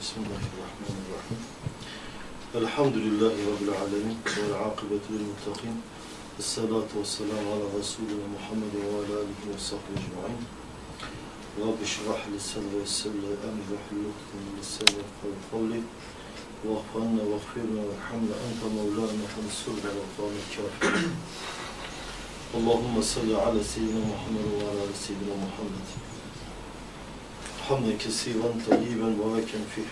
Bismillahirrahmanirrahim. Elhamdülillahi Rabbil alemin. Ve akıbetu lil muttakin. Esselatu vesselamu ala Resulina Muhammed ve ala alihi ve sahbihi ecma'in. Rabbi şirah li sadri ve sirri emri ve hillukten li sadri ve kavli. Vahfanna ve gfirna ve hamle ente mevlana fansurna ve kavmi kafir. Allahümme salli ala seyyidina Muhammed ve ala hamden kesiren tayyiben ve veken fih.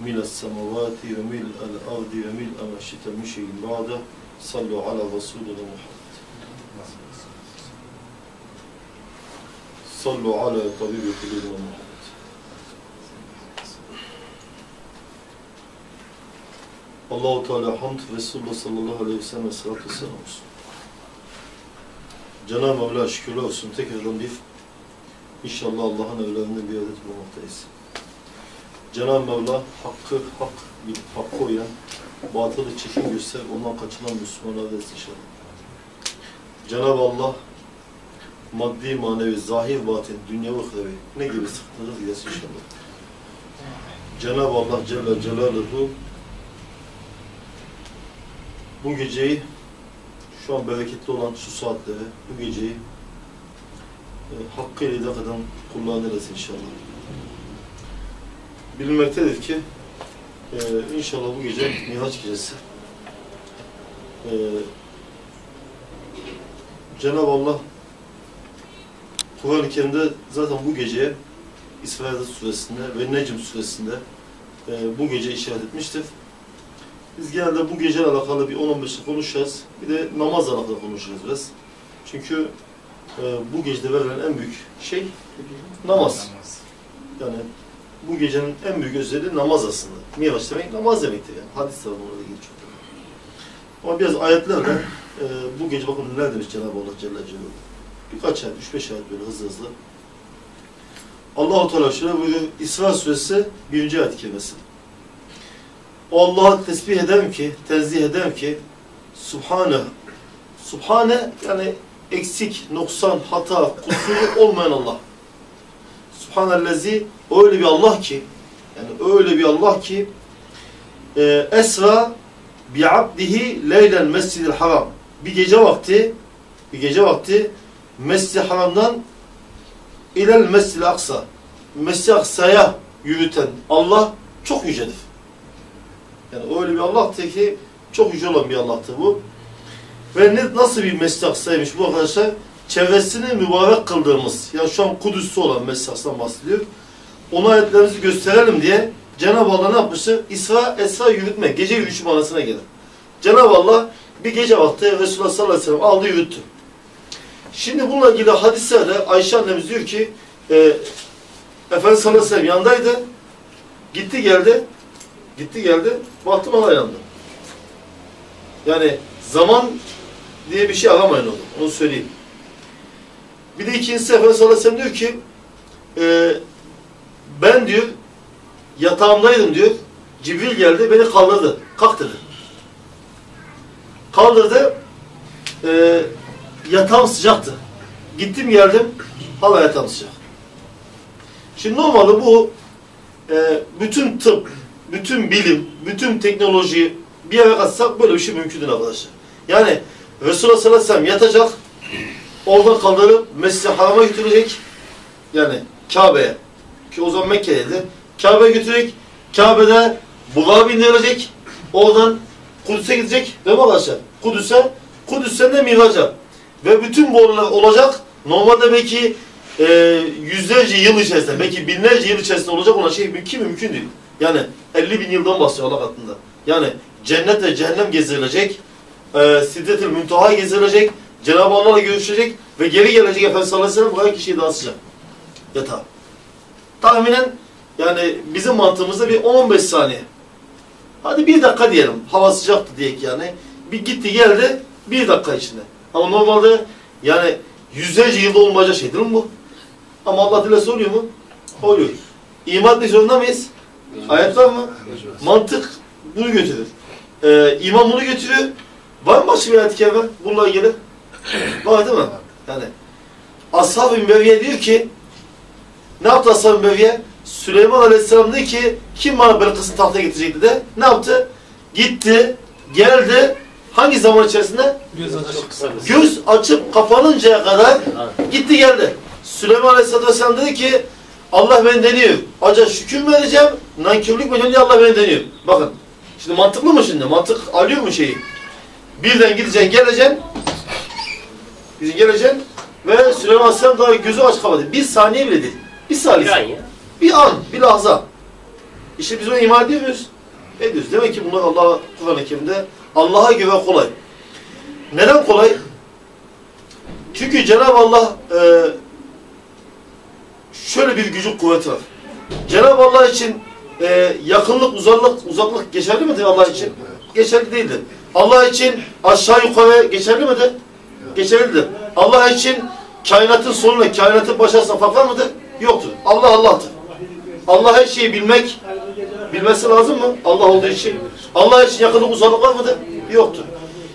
Mil es-semavati ve mil el-ardi ve mil emeşite müşeyin ba'de. Sallu ala Resulüne Muhammed. Sallu ala tabibi kulübüne Muhammed. Allahu Teala hamd Resulullah sallallahu aleyhi ve sellem ve salatu vesselam olsun. Olsun. Tekrardan bir İnşallah Allah'ın evlerinde bir adet bulmaktayız. Cenab-ı Mevla hakkı hak bir hakkı uyan, batılı çekin göster, ondan kaçınan Müslümanlar da inşallah. Cenab-ı Allah maddi, manevi, zahir, batin, dünya ve uhrevi ne gibi sıkıntılar gidersin inşallah. Cenab-ı Allah Celle Celaluhu bu geceyi şu an bereketli olan şu saatleri, bu geceyi hakkıyla idrak eden kullanırız inşallah. Bilinmektedir ki e, inşallah bu gece Miraç gecesi. E, Cenab-ı Allah Kur'an-ı Kerim'de zaten bu geceye İsrail suresinde ve Necm suresinde e, bu gece işaret etmiştir. Biz genelde bu geceyle alakalı bir 10-15 konuşacağız. Bir de namazla alakalı konuşacağız biraz. Çünkü bu gecede verilen en büyük şey namaz. Yani bu gecenin en büyük özelliği namaz aslında. Miraç demek namaz demektir yani. Hadis var bununla ilgili çok. Ama biraz ayetlerle e, bu gece bakın neler demiş Cenab-ı Allah Celle Celaluhu. Birkaç ayet, üç beş ayet böyle hızlı hızlı. Allah-u Teala şöyle buyuruyor. İsra suresi birinci ayet kelimesi. O Allah'ı tesbih ederim ki, tenzih ederim ki Subhane. Subhane yani eksik, noksan, hata, kusuru olmayan Allah. Subhanellezi öyle bir Allah ki yani öyle bir Allah ki e, esra bi abdihi leylen mescidil haram bir gece vakti bir gece vakti mescid haramdan ilel mescid aksa mescid aksaya yürüten Allah çok yücedir. Yani öyle bir Allah'tır ki çok yüce olan bir Allah'tır bu. Ve ne, nasıl bir Mescid-i Aksa'ymış bu arkadaşlar? Çevresini mübarek kıldığımız, yani şu an Kudüs'te olan Mescid-i Aksa'dan bahsediyor. Ona ayetlerimizi gösterelim diye Cenab-ı Allah ne yapmıştır? İsra, Esra yürütme, gece yürüyüşü manasına gelir. Cenab-ı Allah bir gece vakti Resulullah sallallahu aleyhi ve sellem aldı yürüttü. Şimdi bununla ilgili hadislerde Ayşe annemiz diyor ki e, Efendimiz sallallahu aleyhi ve sellem yandaydı. Gitti geldi. Gitti geldi. Baktım Allah yandı. Yani zaman diye bir şey aramayın onu. Onu söyleyeyim. Bir de ikincisi Efendimiz sallallahu aleyhi ve sellem diyor ki e, ben diyor yatağımdaydım diyor. Cibril geldi beni kaldırdı. Kalk. Kaldırdı. E, yatağım sıcaktı. Gittim geldim. Hala yatağım sıcak. Şimdi normalde bu e, bütün tıp, bütün bilim, bütün teknoloji bir yere katsak böyle bir şey mümkün değil arkadaşlar. Yani Resulullah sallallahu aleyhi ve sellem yatacak, oradan kaldırıp Mescid-i Haram'a götürecek, yani Kabe'ye, ki o zaman Mekke'deydi, Kabe'ye götürecek, Kabe'de Burak'a bindirilecek, oradan Kudüs'e gidecek, değil mi arkadaşlar? Kudüs'e, Kudüs'ten de Miraç'a. Ve bütün bu olacak, normalde belki e, yüzlerce yıl içerisinde, belki binlerce yıl içerisinde olacak olan şey mümkün mümkün değil. Yani 50 bin yıldan bahsediyor Allah katında. Yani cennet cehennem gezdirilecek, e, Siddet-ül Müntaha gezdirilecek, Cenab-ı Allah'la görüşecek ve geri gelecek Efendimiz sallallahu aleyhi ve sellem buraya kişiyi dağıtacak. Yatağa. Tahminen yani bizim mantığımızda bir 10-15 saniye. Hadi bir dakika diyelim. Hava sıcaktı diye yani. Bir gitti geldi bir dakika içinde. Ama normalde yani yüzlerce yılda olmayacak şey değil mi bu? Ama Allah dilese oluyor mu? Oluyor. İman etmek zorunda mıyız? Ayet var mı? Mantık bunu götürür. Ee, iman bunu götürüyor. Var mı başka bir ayet-i kerime bununla ilgili? Var değil mi? Yani Ashab-ı Mübevviye diyor ki ne yaptı Ashab-ı Mübevviye? Süleyman Aleyhisselam dedi ki kim bana Belkıs'ın tahtına getirecekti de ne yaptı? Gitti, geldi. Hangi zaman içerisinde? Göz açık. Göz açıp kapanıncaya kadar gitti geldi. Süleyman Aleyhisselatü Vesselam dedi ki Allah beni deniyor. Acaba şükür mü edeceğim? Nankörlük mü edeceğim? Allah beni deniyor. Bakın. Şimdi mantıklı mı şimdi? Mantık alıyor mu şeyi? Birden gideceksin, geleceksin. Gideceksin, geleceksin. Ve Süleyman Aleyhisselam daha gözü aç kapadı. Bir saniye bile değil. Bir saniye. Bir an. Bir an, bir lahza. İşte biz onu iman ediyor muyuz? Ediyoruz. Demek ki bunlar Allah Kur'an-ı Kerim'de Allah'a göre kolay. Neden kolay? Çünkü Cenab-ı Allah e, şöyle bir gücü kuvveti var. Cenab-ı Allah için e, yakınlık, uzaklık, uzaklık geçerli midir Allah için? Geçerli değildir. Allah için aşağı yukarı geçerli midir? Geçerlidir. Allah için kainatın sonuna, kainatın başarısına fark var mıdır? Yoktur. Allah Allah'tır. Allah her şeyi bilmek, bilmesi lazım mı? Allah olduğu için. Allah için yakınlık, uzaklık var mıdır? Yoktur.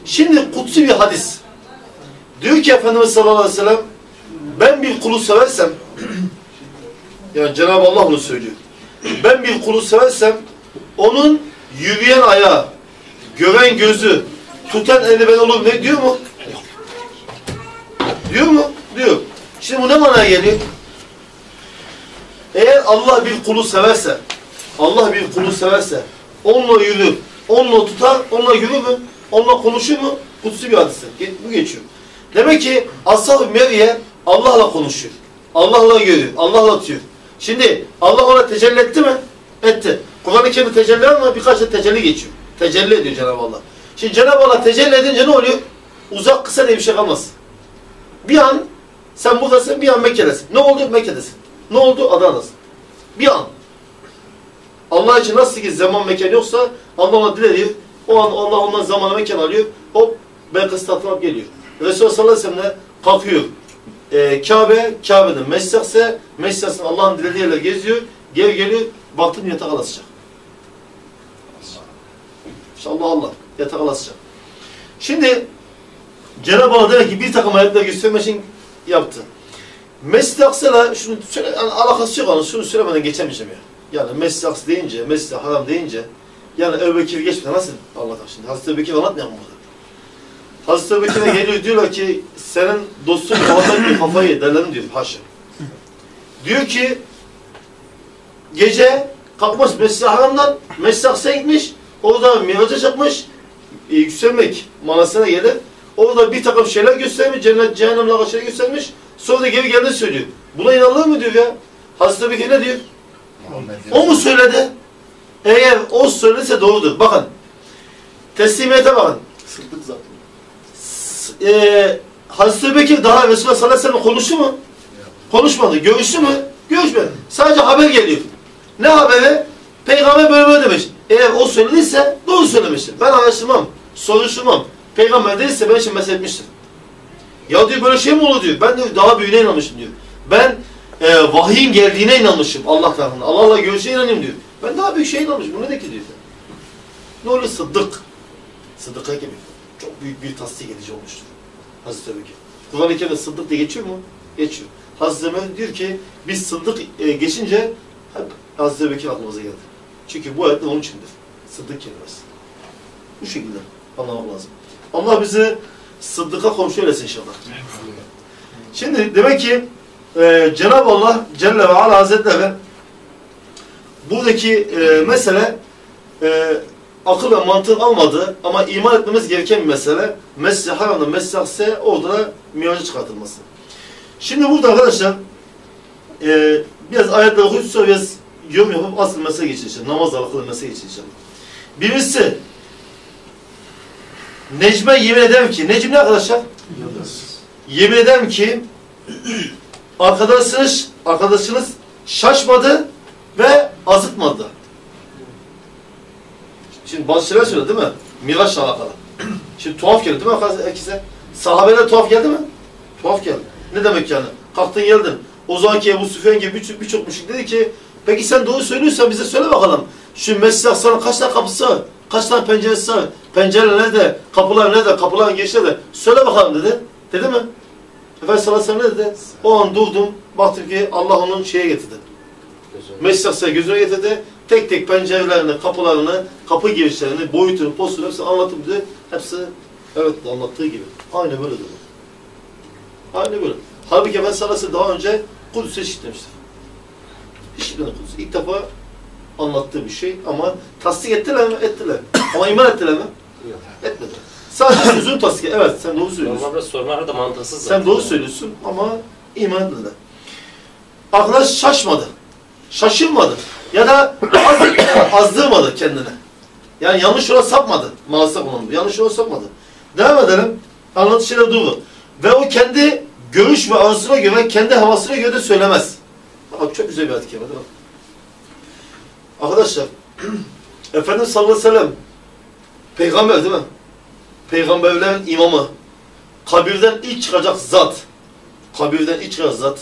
Şimdi kutsi bir hadis. Diyor ki Efendimiz sallallahu aleyhi ve sellem ben bir kulu seversem yani Cenab-ı Allah bunu söylüyor. Ben bir kulu seversem onun yürüyen ayağı, gören gözü, tutan eli ben olur ne diyor mu? Diyor mu? Diyor. Şimdi bu ne manaya geliyor? Eğer Allah bir kulu severse, Allah bir kulu severse, onunla yürür, onunla tutar, onunla yürür mü? Onunla konuşur mu? Kutsi bir hadise. Bu geçiyor. Demek ki Ashab-ı Merye Allah'la konuşuyor. Allah'la görüyor, Allah'la tutuyor. Şimdi Allah ona tecelli etti mi? Etti. Kur'an-ı Kerim'de tecelli ama birkaç tecelli geçiyor. Tecelli ediyor Cenab-ı Allah. Şimdi Cenab-ı Allah tecelli edince ne oluyor? Uzak kısa diye bir şey kalmaz. Bir an sen buradasın, bir an Mekke'desin. Ne oldu? Mekke'desin. Ne oldu? Adana'dasın. Bir an. Allah için nasıl ki zaman mekan yoksa Allah ona dilediyor. O an Allah ondan zamanı mekan alıyor. Hop ben kısıtlatmak geliyor. Resulullah sallallahu aleyhi ve sellem kalkıyor. Ee, Kabe, Kabe'de Mescakse, Mescaksın Allah'ın dilediği yerler geziyor. Geri geliyor, baktım yatak alasacak. İşte Allah yatak alasacak. Şimdi Cenab-ı Allah demek ki bir takım ayetler göstermek için yaptı. Mescid-i Aksa'yla şunu söyle, yani alakası yok onun, şunu söylemeden geçemeyeceğim ya. Yani Mescid-i Aksa deyince, Mescid-i Haram deyince, yani Ebu Bekir geçmeden nasıl anlatak şimdi? Hazreti Ebu Bekir anlatmayalım burada. Hazreti Ebu Bekir'e geliyor diyorlar ki, senin dostun kafadan bir kafayı yederlerim diyor, haşa. Diyor ki, gece kalkmış Mescid-i Haram'dan, Mescid-i Aksa'ya gitmiş, orada miraca çıkmış, e, yükselmek manasına gelir. Orada bir takım şeyler göstermiş, cennet, cehennemle şeyler göstermiş. Sonra da geri geldiğini söylüyor. Buna inanılır mı diyor ya? Hazreti Bekir ne diyor? O mu söyledi? Eğer o söylediyse doğrudur. Bakın. Teslimiyete bakın. Sıddık zaten. Eee Hazreti Bekir daha Resulullah sallallahu aleyhi ve sellem konuştu mu? Konuşmadı. Görüştü mü? Görüşmedi. Sadece haber geliyor. Ne haberi? Peygamber böyle böyle demiş. Eğer o söylediyse doğru söylemiştir. Ben araştırmam, soruşturmam. Peygamber değilse ben için mesele etmiştir. Ya diyor böyle şey mi olur diyor. Ben diyor daha büyüğüne inanmışım diyor. Ben e, vahyin geldiğine inanmışım Allah tarafından. Allah'la görüşe inanayım diyor. Ben daha büyük şey inanmışım. Bu ne de ki diyor. Ne oluyor? Sıddık. Sıddık'a gibi. Çok büyük bir tasdik edici olmuştur. Hazreti Ebu Bekir. Kur'an-ı Kerim'de Sıddık diye geçiyor mu? Geçiyor. Hazreti Ömer diyor ki biz Sıddık e, geçince hep Hazreti Ebu Bekir aklımıza geldi. Çünkü bu ayet onun içindir. Sıddık kelimesi. Bu şekilde anlamak lazım. Allah bizi Sıddık'a komşu eylesin inşallah. Şimdi demek ki e, Cenab-ı Allah Celle ve Ala Hazretleri buradaki e, mesele e, akıl ve mantığın almadığı ama iman etmemiz gereken bir mesele. Mescid-i Haram'da Mescid-i Aksa'ya orada da çıkartılması. Şimdi burada arkadaşlar e, biraz ayetleri okuyup biraz yorum yapıp asıl mesele geçeceğiz. Namazla alakalı mesele geçeceğiz. Birisi Necme yemin ederim ki, Necim ne arkadaşlar? Yemin ederim ki arkadaşınız, arkadaşınız şaşmadı ve azıtmadı. Şimdi bazı şeyler söyledi değil mi? Miraçla alakalı. Şimdi tuhaf geldi değil mi herkese? Sahabeler tuhaf geldi mi? Tuhaf geldi. Ne demek yani? Kalktın geldin. O zamanki Ebu Süfyan gibi birçok birçok müşrik dedi ki Peki sen doğru söylüyorsan bize söyle bakalım. Şu Mescid-i kaç tane kapısı Kaç tane penceresi var? Pencere nerede? Kapılar nerede? Kapıların girişleri nerede? Söyle bakalım dedi. Dedi mi? Efendimiz sallallahu aleyhi ve sellem ne dedi? O an durdum. Baktım ki Allah onun şeye getirdi. Mescid-i gözüne getirdi. Tek tek pencerelerini, kapılarını, kapı girişlerini, boyutunu, postunu hepsini anlattım dedi. Hepsi evet anlattığı gibi. Aynı böyle dedi. Aynı böyle. Halbuki Efendimiz sallallahu aleyhi ve sellem daha önce Kudüs'e çıkmıştı. 1900. İlk defa anlattığı bir şey ama tasdik ettiler mi? Ettiler. ama iman ettiler mi? Yok. Etmediler. Sadece sözünü tasdik. Evet sen doğru söylüyorsun. Normalde sorular da mantıksız. Sen doğru söylüyorsun ama iman etmediler. Arkadaş şaşmadı. Şaşırmadı. Ya da az, azdırmadı kendine. Yani yanlış yola sapmadı. Maalesef bulundu. Yanlış yola sapmadı. Devam edelim. Anlatışıyla durdu. Ve o kendi görüş ve arzusuna göre, kendi havasına göre de söylemez. Bak çok güzel bir değil mi? Arkadaşlar, Efendimiz sallallahu aleyhi ve sellem peygamber değil mi? Peygamberlerin imamı. Kabirden ilk çıkacak zat. Kabirden ilk çıkacak zat.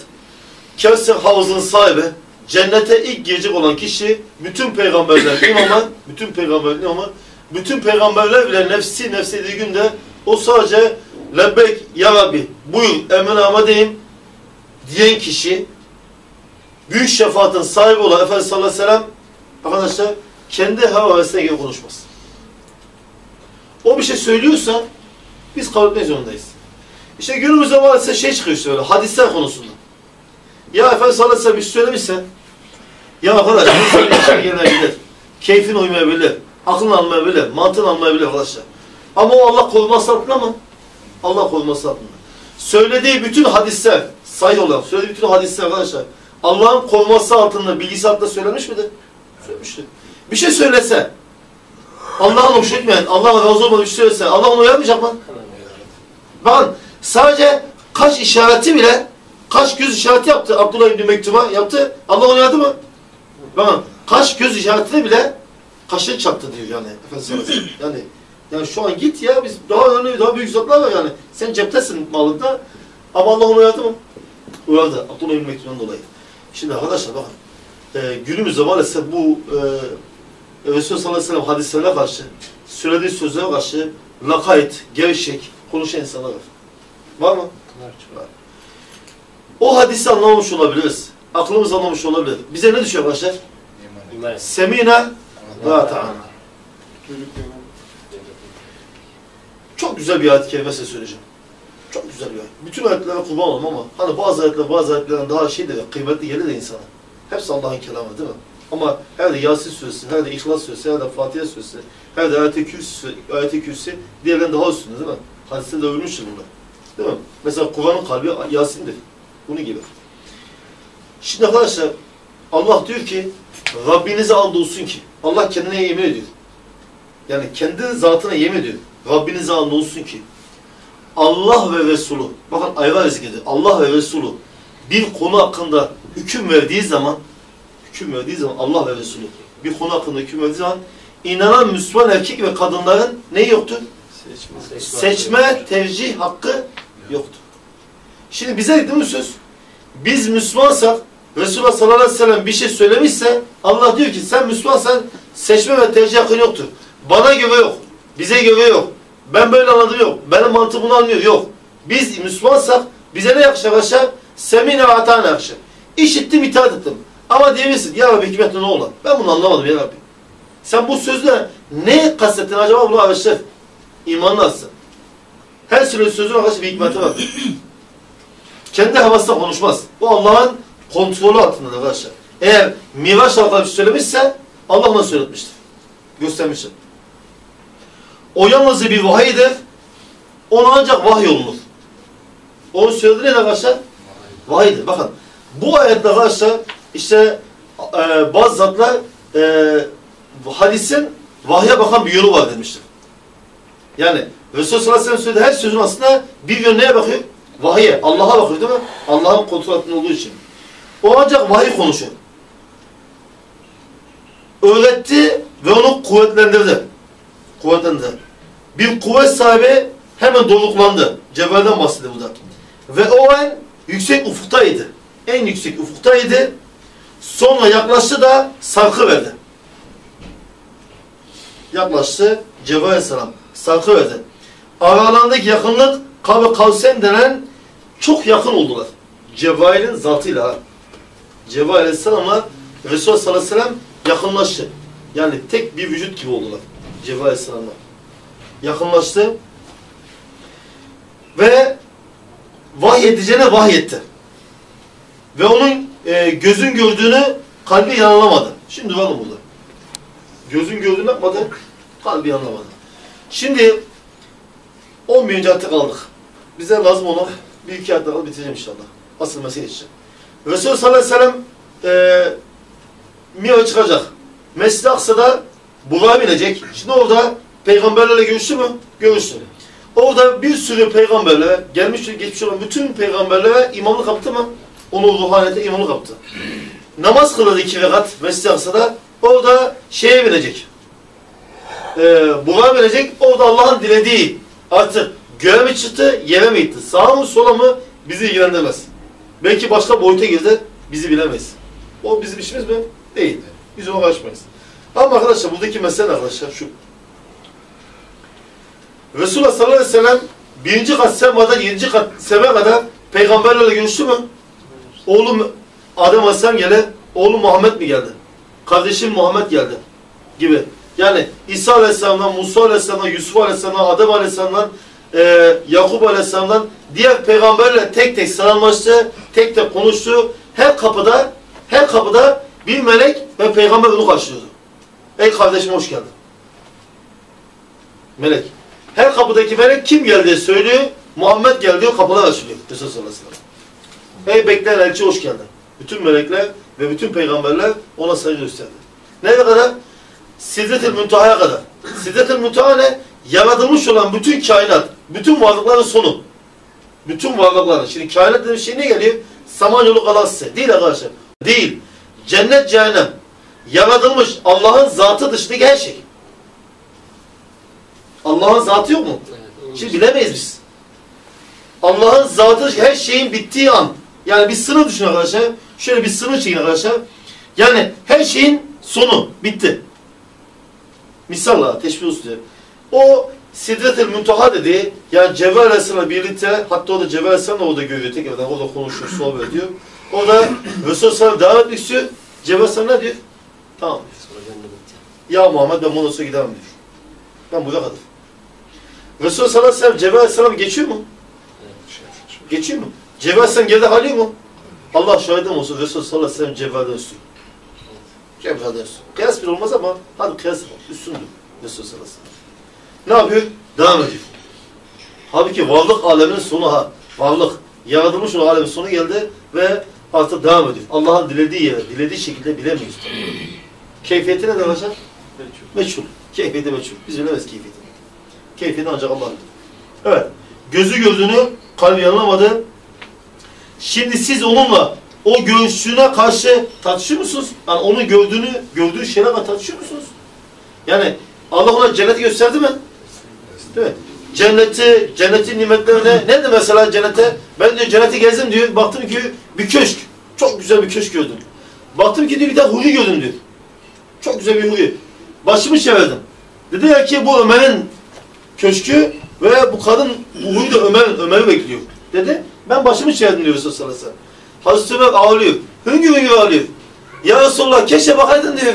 Kevser havuzunun sahibi. Cennete ilk girecek olan kişi bütün peygamberlerin imamı, bütün peygamberlerin imamı, bütün peygamberler bile nefsi nefsi dediği günde o sadece lebbek ya Rabbi buyur emrine amadeyim diyen kişi büyük şefaatin sahibi olan Efendimiz sallallahu aleyhi ve sellem arkadaşlar kendi havasına göre konuşmaz. O bir şey söylüyorsa biz kabul etmek zorundayız. İşte günümüzde maalesef şey çıkıyor işte böyle hadisler konusunda. Ya Efendimiz sallallahu aleyhi ve sellem bir şey söylemişse ya arkadaş bu söylediğin şey gelebilir. Keyfin uymayabilir. Aklın almayabilir. Mantığın almayabilir arkadaşlar. Ama o Allah koruması altında mı? Allah koruması altında. Söylediği bütün hadisler, sayı olan, söylediği bütün hadisler arkadaşlar, Allah'ın koruması altında, bilgisi altında söylemiş midir? Söylemiştir. Bir şey söylese, Allah'ın hoş etmeyen, Allah'ın razı olmadığı bir şey söylese, Allah onu uyarmayacak mı? Bakın, sadece kaş işareti bile, kaş göz işareti yaptı Abdullah İbni Mektum'a, yaptı. Allah onu uyardı mı? Bakın, kaş göz işaretine bile kaşını çattı diyor yani. Efendimiz. Yani yani şu an git ya biz daha önemli daha büyük zatlar var yani. Sen ceptesin malında ama Allah onu uyardı mı? Uyardı. Abdullah İbni Mektum'dan dolayı. Şimdi arkadaşlar bakın e, günümüzde maalesef bu e, Resulullah sallallahu aleyhi ve sellem hadislerine karşı söylediği sözlere karşı lakayt, gevşek konuşan insanlar var. Var mı? Var. O hadisi anlamamış olabiliriz. Aklımız anlamış olabilir. Bize ne düşüyor arkadaşlar? Semina ve ata'ana. Çok güzel bir ayet-i kerime size söyleyeceğim. Çok güzel ayet. Bütün ayetlere kurban olalım ama hani bazı ayetler bazı ayetlerden daha şey de kıymetli gelir de insana. Hepsi Allah'ın kelamı değil mi? Ama her de Yasin suresi, her de İhlas suresi, her de Fatiha suresi, her de ayet-i kürsi, ayet-i kürsi diğerlerinden daha üstünde değil mi? Hadiste de övülmüştür bunlar. Değil mi? Mesela Kur'an'ın kalbi Yasin'dir. Bunun gibi. Şimdi arkadaşlar Allah diyor ki Rabbinize andolsun ki Allah kendine yemin ediyor. Yani kendi zatına yemin ediyor. Rabbinize andolsun ki Allah ve Resulü bakın ayrı zikrediyor. Allah ve Resulü bir konu hakkında hüküm verdiği zaman hüküm verdiği zaman Allah ve Resulü bir konu hakkında hüküm verdiği zaman inanan Müslüman erkek ve kadınların ne yoktur? Seçme. Seçme, tercih hakkı yoktur. Şimdi bize değil mi söz? Biz Müslümansak Resulullah sallallahu aleyhi ve sellem bir şey söylemişse Allah diyor ki sen Müslümansan seçme ve tercih hakkın yoktur. Bana göre yok. Bize göre yok. Ben böyle anladım yok. Benim mantığım bunu almıyor. Yok. Biz Müslümansak bize ne yakışır arkadaşlar? Semine ve atana yakışır. İşittim, itaat ettim. Ama diyebilirsin, ya Rabbi hikmetle ne olur? Ben bunu anlamadım ya Rabbi. Sen bu sözle ne kastettin acaba bunu arkadaşlar? İmanını alsın. Her sürü sözün arkadaşlar bir hikmeti var. Kendi havasında konuşmaz. Bu Allah'ın kontrolü altında arkadaşlar. Eğer Miraç alakalı bir şey söylemişse Allah ona söyletmiştir. Göstermiştir. O yalnızca bir vahiydir. Ona ancak vahiy olunur. Onu söyledi ne arkadaşlar? Vahiydir. Bakın bu ayette arkadaşlar işte e, bazı zatlar e, hadisin vahye bakan bir yönü var demiştir. Yani Resulullah sallallahu aleyhi ve sellem söylediği her sözün aslında bir yön neye bakıyor? Vahiye. Allah'a bakıyor değil mi? Allah'ın kontrol olduğu için. O ancak vahiy konuşuyor. Öğretti ve onu kuvvetlendirdi. Kuvvetlendirdi. Bir kuvvet sahibi hemen doluklandı. Cebelden bahsediyor bu da. Ve o en yüksek ufuktaydı. En yüksek ufuktaydı. Sonra yaklaştı da sarkı verdi. Yaklaştı Cebrail Aleyhisselam. Sarkı verdi. Aralarındaki yakınlık Kabe Kavsen denen çok yakın oldular. Cebrail'in zatıyla. Cebrail Aleyhisselam'la Resulullah sallallahu aleyhi ve sellem yakınlaştı. Yani tek bir vücut gibi oldular. Cebrail aleyhisselamla. Yakınlaştı. Ve vahyedeceğine vahyetti. Ve onun e, gözün gördüğünü kalbi yanılamadı. Şimdi var mı burada? Gözün gördüğünü yapmadı, kalbi yanılamadı. Şimdi 11. ayette kaldık. Bize lazım olan bir iki ayette kalıp bitireceğim inşallah. Asıl mesele için. Resulullah sallallahu aleyhi ve sellem e, Miraç'a çıkacak. Mescid-i Aksa'da Burak'a binecek. Şimdi orada peygamberlerle görüştü mü? Görüştü. Orada bir sürü peygamberlere, gelmiş geçmiş olan bütün peygamberlere imamlık yaptı mı? Onu ruhaniyete imamlık yaptı. Namaz kıldı iki rekat Mescid-i Aksa'da. Orada şeye binecek. Ee, Burak'a binecek. Orada Allah'ın dilediği artık göğe mi çıktı, yere mi gitti? Sağa mı sola mı? Bizi ilgilendirmez. Belki başka boyuta girdi, bizi bilemeyiz. O bizim işimiz mi? Değil. Biz ona karışmayız. Ama arkadaşlar buradaki mesele arkadaşlar şu. Resulullah sallallahu aleyhi ve sellem birinci kat semadan yedinci kat sema kadar peygamberlerle görüştü mü? Oğlum Adem aleyhisselam geldi, oğlu Muhammed mi geldi? Kardeşim Muhammed geldi gibi. Yani İsa aleyhisselamdan, Musa aleyhisselamdan, Yusuf aleyhisselamdan, Adem aleyhisselamdan, e, Yakup aleyhisselamdan diğer peygamberle tek tek selamlaştı, tek tek konuştu. Her kapıda, her kapıda bir melek ve peygamber onu karşılıyordu. Ey kardeşim hoş geldin. Melek. Her kapıdaki melek kim geldi söylüyor. Muhammed geldi diyor kapılar açılıyor. Resulullah sallallahu aleyhi ve sellem. Ey bekleyen elçi hoş geldin. Bütün melekler ve bütün peygamberler ona saygı gösterdi. Nereye kadar? Sidret-i Münteha'ya kadar. Sidret-i Münteha ne? Yaratılmış olan bütün kainat, bütün varlıkların sonu. Bütün varlıkların. Şimdi kainat dediğim şey ne geliyor? Samanyolu galaksisi. Değil arkadaşlar. Değil. Cennet, cehennem. Yaratılmış Allah'ın zatı dışındaki her şey. Allah'ın zatı yok mu? Şimdi bilemeyiz biz. Allah'ın zatı her şeyin bittiği an. Yani bir sınır düşün arkadaşlar. Şöyle bir sınır çekin arkadaşlar. Yani her şeyin sonu bitti. Misalla teşbih usulü. O Sidret-el Müntaha dedi. Yani Cebrail Aleyhisselam'la birlikte hatta o da Cebrail Aleyhisselam da orada görüyor tekrardan. O da konuşuyor, sohbet ediyor. O da Resulullah Sallam devam etmek istiyor. Cebrail Aleyhisselam ne diyor? Tamam diyor. Ya Muhammed ben sonra gidemem diyor. Ben burada kalırım. Resulullah sallallahu aleyhi ve sellem Cebrail Aleyhisselam geçiyor mu? Geçiyor mu? Cebrail Aleyhisselam geride kalıyor mu? Allah şahidim olsun Resulullah sallallahu aleyhi ve sellem Cebrail'den üstün. Cebrail'den üstün. Kıyas bir olmaz ama hadi kıyas üstündür Resulullah sallallahu aleyhi ve sellem. Ne yapıyor? Devam ediyor. Halbuki varlık aleminin sonu ha. Varlık. Yaratılmış olan alemin sonu geldi ve artık devam ediyor. Allah'ın dilediği yere, dilediği şekilde bilemeyiz. Keyfiyeti ne arkadaşlar? Meçhul. Keyfiyeti meçhul. Biz bilemeyiz keyfiyetini. Keyfiyeti ancak Allah bilir. Evet. Gözü gördüğünü, kalbi yanılamadı. Şimdi siz onunla o görüşüne karşı tartışıyor musunuz? Yani onu gördüğünü, gördüğü şeyle karşı tartışıyor musunuz? Yani Allah ona cenneti gösterdi mi? Değil mi? Cenneti, cennetin nimetlerine, ne de mesela cennete? Ben diyor cenneti gezdim diyor, baktım ki bir köşk, çok güzel bir köşk gördüm. Baktım ki diyor bir de huri gördüm diyor. Çok güzel bir huri. Başımı çevirdim. Dediler ki bu Ömer'in köşkü ve bu kadın da Ömer, Ömer'i bekliyor. Dedi. Ben başımı çevirdim diyor Resulullah sallallahu aleyhi ve sellem. Hazreti Ömer ağlıyor. Hüngür hüngür ağlıyor. Ya Resulullah keşke bakaydın diyor.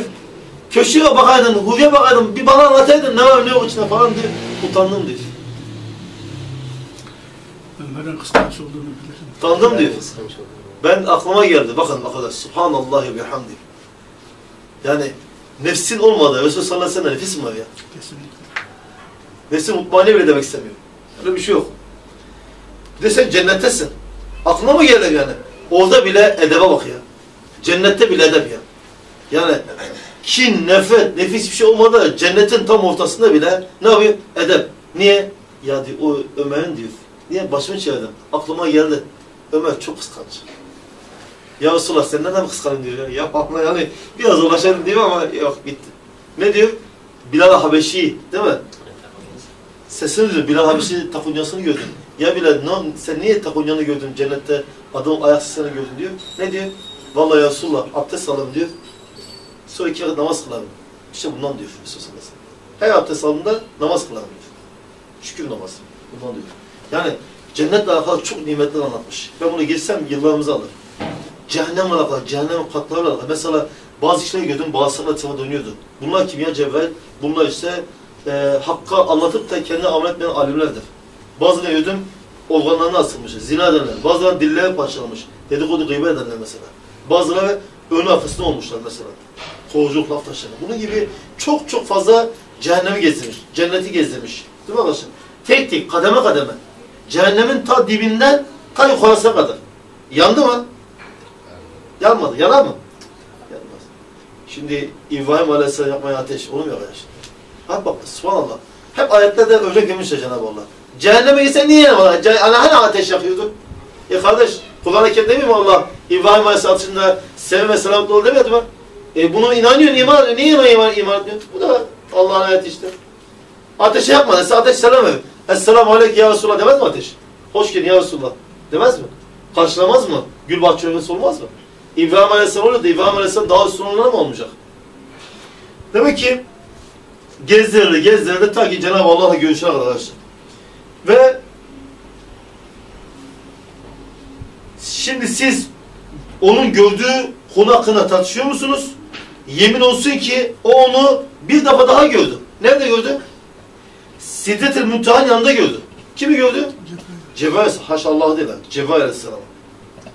Köşeye bakaydın, huriye bakaydın, bir bana anlataydın ne var ne yok içinde falan diyor. Utandım diyor. Ömer'in kıskanç olduğunu bilirim. Utandım diyor. Ben aklıma geldi. Bakın arkadaş. Subhanallah ve bihamdi. Yani nefsin olmadı. Resulullah sallallahu aleyhi ve sellem nefis mi var ya? Kesinlikle. Nefsin mutmainne bile demek istemiyor. Öyle bir şey yok. Bir de sen cennettesin. Aklına mı gelir yani? Orada bile edebe bak ya. Cennette bile edep ya. Yani kin, nefret, nefis bir şey olmadı. Cennetin tam ortasında bile ne yapıyor? Edep. Niye? Ya o Ömer'in diyor. Niye? Başımı çevirdim. Aklıma geldi. Ömer çok kıskanç. Ya Resulallah sen neden kıskanın diyor ya. Yapma yani biraz ulaşalım diyor ama yok gitti. Ne diyor? Bilal Habeşi değil mi? Sesini diyor, Bilal Habeşi takunyasını gördün. Ya Bilal ne, sen niye takunyanı gördün cennette, adam ayak sesini gördün diyor. Ne diyor? Vallahi ya Resulullah abdest alalım diyor. Sonra iki rekat namaz kılalım. İşte bundan diyor Resulullah. Her abdest aldığında namaz kılalım diyor. Şükür namazı. Bundan diyor. Yani cennetle alakalı çok nimetler anlatmış. Ben bunu girsem yıllarımızı alır. Cehennemle alakalı, cehennemin katlarıyla alakalı. Mesela Bazı kişileri gördüm bağırsakla tıma dönüyordu. Bunlar kimya cevher, bunlar işte e, hakka anlatıp da kendine amel etmeyen alimlerdir. Bazıları gördüm organlarına asılmış, zina edenler. Bazıları dilleri parçalamış, dedikodu gıybet edenler mesela. Bazıları önü arkasında olmuşlar mesela. Kovuculuk laf taşıyanlar. Bunun gibi çok çok fazla cehennemi gezdirmiş, cenneti gezdirmiş. Değil mi arkadaşlar? Tek tek, kademe kademe. Cehennemin ta dibinden ta yukarısına kadar. Yandı mı? Yanmadı. Yanar mı? Yanmaz. Şimdi İbrahim Aleyhisselam yapmaya ateş. Onu mu yakacak? Ha bak subhanallah. Hep ayetlerde örnek vermişler Cenab-ı Allah. Cehenneme gitsen niye? Ce hani hani ateş yakıyordu? E kardeş, Kur'an-ı Kerim demiyor mu Allah? İbrahim Aleyhisselam atışında sevme ve selametli ol demedi mi? E bunu inanıyorsun, iman ediyor. Niye iman, iman, iman ediyorsun? Bu da Allah'ın ayeti işte. Ateşe yapma dese ateş selam verir. Esselamu aleyke ya Resulullah demez mi ateş? Hoş geldin ya Resulullah. Demez mi? Karşılamaz mı? Gül bahçe övmesi olmaz mı? İbrahim Aleyhisselam oluyor da İbrahim Aleyhisselam daha üstün onlara mı olmayacak? Demek ki gezdirildi, gezdirildi ta ki Cenab-ı Allah'la görüşene arkadaşlar. Ve şimdi siz onun gördüğü konu hakkında tartışıyor musunuz? Yemin olsun ki o onu bir defa daha gördü. Nerede gördü? Sidret-i Münteha'nın yanında gördü. Kimi gördü? Cebrail, haşa Allah değil. Cebrail Aleyhisselam.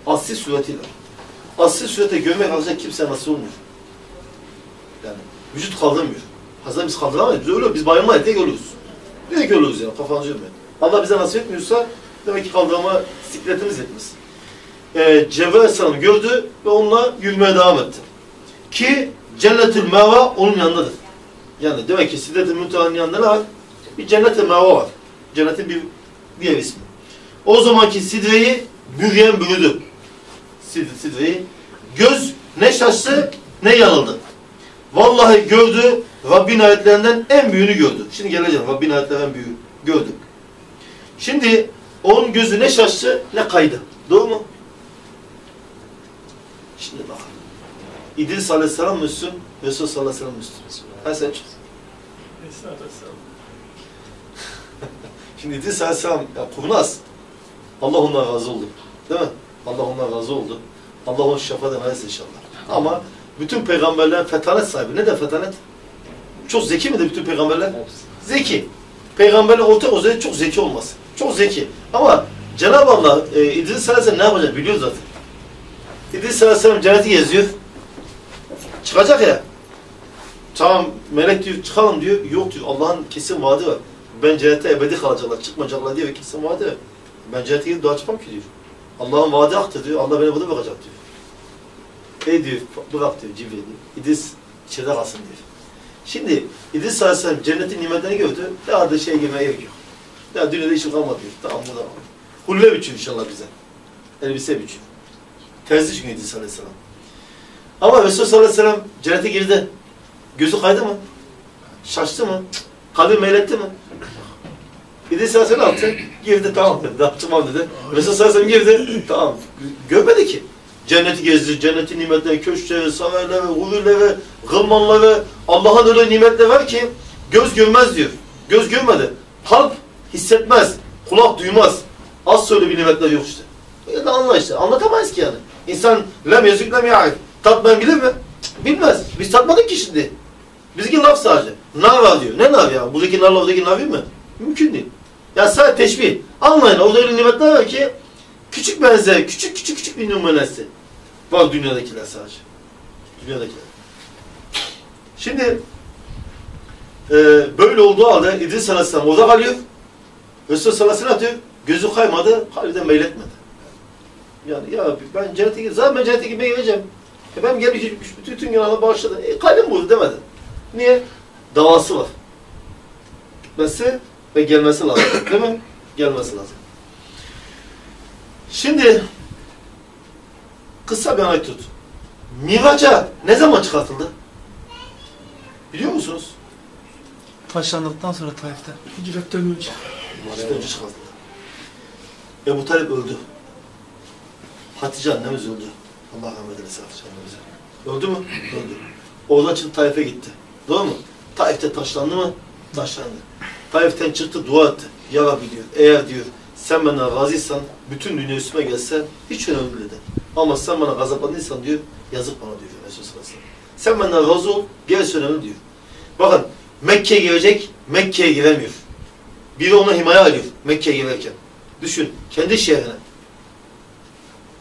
Asli suretiyle. Asli surete görmek ancak kimse nasıl olmuyor. Yani vücut kaldırmıyor. Hazır biz kaldıramayız. Biz ölüyoruz. Biz bayılmayız diye ölüyoruz. Direkt ölüyoruz yani. Kafanızı yormayın. Allah bize nasip etmiyorsa demek ki kaldırma sikletimiz yetmez. Ee, Cebrail Aleyhisselam gördü ve onunla yürümeye devam etti. Ki cennetül meva onun yanındadır. Yani demek ki Sidret-i Münteha'nın yanında ne var? Bir cennet-i meva var. Cennetin bir diğer ismi. O zamanki sidreyi bürüyen bürüdü. Sid sidreyi. Göz ne şaştı ne yanıldı. Vallahi gördü, Rabbin ayetlerinden en büyüğünü gördü. Şimdi geleceğim, Rabbin ayetlerinden en büyüğü gördü. Şimdi onun gözü ne şaştı ne kaydı. Doğru mu? Şimdi bakalım. İdris Aleyhisselam Müslüm, Resul sallallahu aleyhi ve sellem Müslüm. Ha seç. Şimdi İdris Aleyhisselam ya kurnaz. Allah ondan razı oldu. Değil mi? Allah ondan razı oldu. Allah onu şefaat emanet inşallah. Ama bütün peygamberlerin fetanet sahibi. Ne de fetanet? Çok zeki mi de bütün peygamberler? Zeki. Peygamberler ortak özelliği çok zeki olması. Çok zeki. Ama Cenab-ı Allah e, İdris Aleyhisselam ne yapacak biliyor zaten. İdris Aleyhisselam cenneti geziyor. Çıkacak ya. Tamam melek diyor çıkalım diyor. Yok diyor Allah'ın kesin vaadi var. Ben cennete ebedi kalacaklar, çıkmayacaklar diye bir kesin vaadi var. Ben cennete gidip daha çıkmam ki diyor. Allah'ın vaadi haktır diyor. Allah beni burada bakacak diyor. Ey diyor bırak diyor Cibril diyor. İdris içeride kalsın diyor. Şimdi İdris Aleyhisselam cennetin nimetlerini gördü. Daha da şey girmeye gerek yok. Daha dünyada işi kalmadı diyor. Tamam bu da Hulle biçiyor inşallah bize. Elbise biçiyor. Terzi çünkü İdris Aleyhisselam. Ama Resulullah sallallahu aleyhi ve sellem cennete girdi. Gözü kaydı mı? Şaştı mı? Kalbi meyletti mi? İdris Aleyhisselam yaptı. Girdi tamam dedi. Daha çıkmam dedi. Resulullah sallallahu aleyhi ve sellem girdi. Tamam. Görmedi ki. Cenneti gezdi, cennetin nimetleri, köşkleri, saverleri, hurileri, gılmanları, Allah'ın öyle nimetleri var ki göz görmez diyor. Göz görmedi. Kalp hissetmez, kulak duymaz. Az söyle bir nimetler yok işte. Ya da anla işte. Anlatamayız ki yani. İnsan lem yazık lem ya'rif. Tatmayan bilir mi? Bilmez. Biz tatmadık ki şimdi. Bizimki laf sadece. Nar var diyor. Ne nar ya? Buradaki narla oradaki nar bir mi? Mümkün değil. Ya sadece teşbih. Anlayın. Orada öyle nimetler var ki küçük benzer, küçük küçük küçük bir numarası var dünyadakiler sadece. Dünyadakiler. Şimdi e, böyle olduğu halde İdris Aleyhisselam orada kalıyor. Resul sellem atıyor. Gözü kaymadı, kalbiden meyletmedi. Yani ya ben cennete gideceğim. Zaten ben cennete gitmeye geleceğim. E ben gelmiş bütün günahına bağışladı. E kalbim bozdu demedi. Niye? Davası var. Gitmesi ve gelmesi lazım. Değil mi? Gelmesi lazım. Şimdi kısa bir anekdot. tut. Miraç'a ne zaman çıkartıldı? Biliyor musunuz? Taşlandıktan sonra Taif'te. Hicretten önce. İşte önce çıkartıldı. Ebu Talip öldü. Hatice annemiz öldü. Allah rahmet eylesin Hatice annemize. Öldü mü? Öldü. Oradan çıktı Taif'e gitti. Doğru mu? Taif'te taşlandı mı? Taşlandı. Taif'ten çıktı dua etti. Ya Rabbi diyor, eğer diyor sen bana razıysan, bütün dünya üstüme gelse hiç önemli değil. Ama sen bana gazaplandıysan diyor, yazık bana diyor Resulullah sallallahu aleyhi. Sen benden razı ol, gerisi önemli diyor. Bakın Mekke'ye girecek, Mekke'ye giremiyor. Biri ona himaye alıyor Mekke'ye girerken. Düşün, kendi şehrine.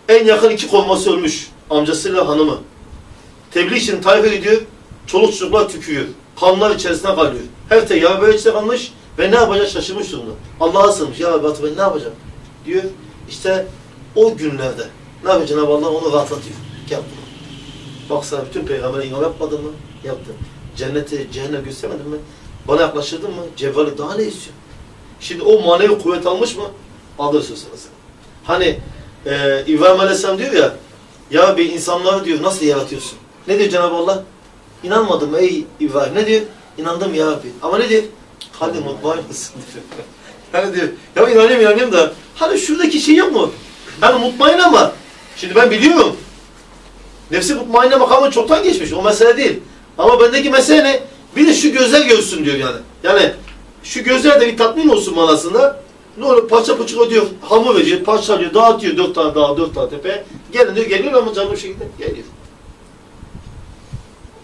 En yakın iki kovması ölmüş, amcasıyla hanımı. Tebliğ için Taif'e gidiyor, çoluk çocuklar tükürüyor. Kanlar içerisine kalıyor. Her tek ya böyle içine kalmış ve ne yapacak şaşırmış durumda. Allah'a sığınmış, ya Rabbi ben ne yapacağım? Diyor, işte o günlerde ne yapıyor Cenab-ı Allah onu rahatlatıyor. Gel buraya. Bak sana bütün peygambere iman yapmadın mı? Yaptın. Cenneti, cehennem göstermedin mi? Bana yaklaştırdın mı? Cevvali daha ne istiyor? Şimdi o manevi kuvvet almış mı? Alır söz sana. Hani e, İbrahim Aleyhisselam diyor ya, ya Rabbi insanları diyor nasıl yaratıyorsun? Ne diyor Cenab-ı Allah? İnanmadım ey İbrahim. Ne diyor? İnandım ya Rabbi. Ama ne diyor? Hadi mutmain mısın diyor. Yani diyor, ya inanıyorum inanıyorum da hani şuradaki şey yok mu? Hani mutmain ama şimdi ben biliyorum. Nefsi mutmainne makamı çoktan geçmiş. O mesele değil. Ama bendeki mesele ne? Bir de şu gözler görsün diyor yani. Yani şu gözler de bir tatmin olsun manasında. Ne olur parça parça ödüyor, hamur veriyor, parçalıyor, dağıtıyor dört tane dağ, dört tane tepe. Gelin diyor, geliyor ama canlı bir şekilde geliyor.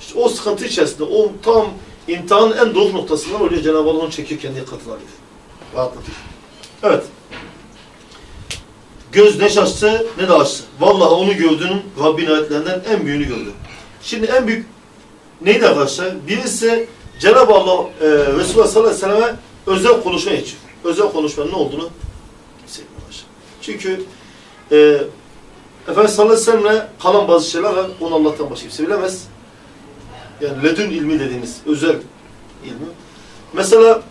İşte o sıkıntı içerisinde, o tam imtihanın en doğru noktasından oluyor Cenab-ı Allah onu çekiyor kendi katına. Rahatlatıyor. Evet. Göz ne şaştı ne de açtı. Vallahi onu gördüğünün Rabbin ayetlerinden en büyüğünü gördü. Şimdi en büyük neydi arkadaşlar? Birisi Cenab-ı Allah e, Resulullah sallallahu aleyhi ve selleme özel konuşma geçiyor. Özel konuşmanın ne olduğunu arkadaşlar. Çünkü e, Efendimiz sallallahu aleyhi ve sellemle kalan bazı şeyler var. Onu Allah'tan başka kimse bilemez. Yani ledün ilmi dediğimiz özel ilmi. Mesela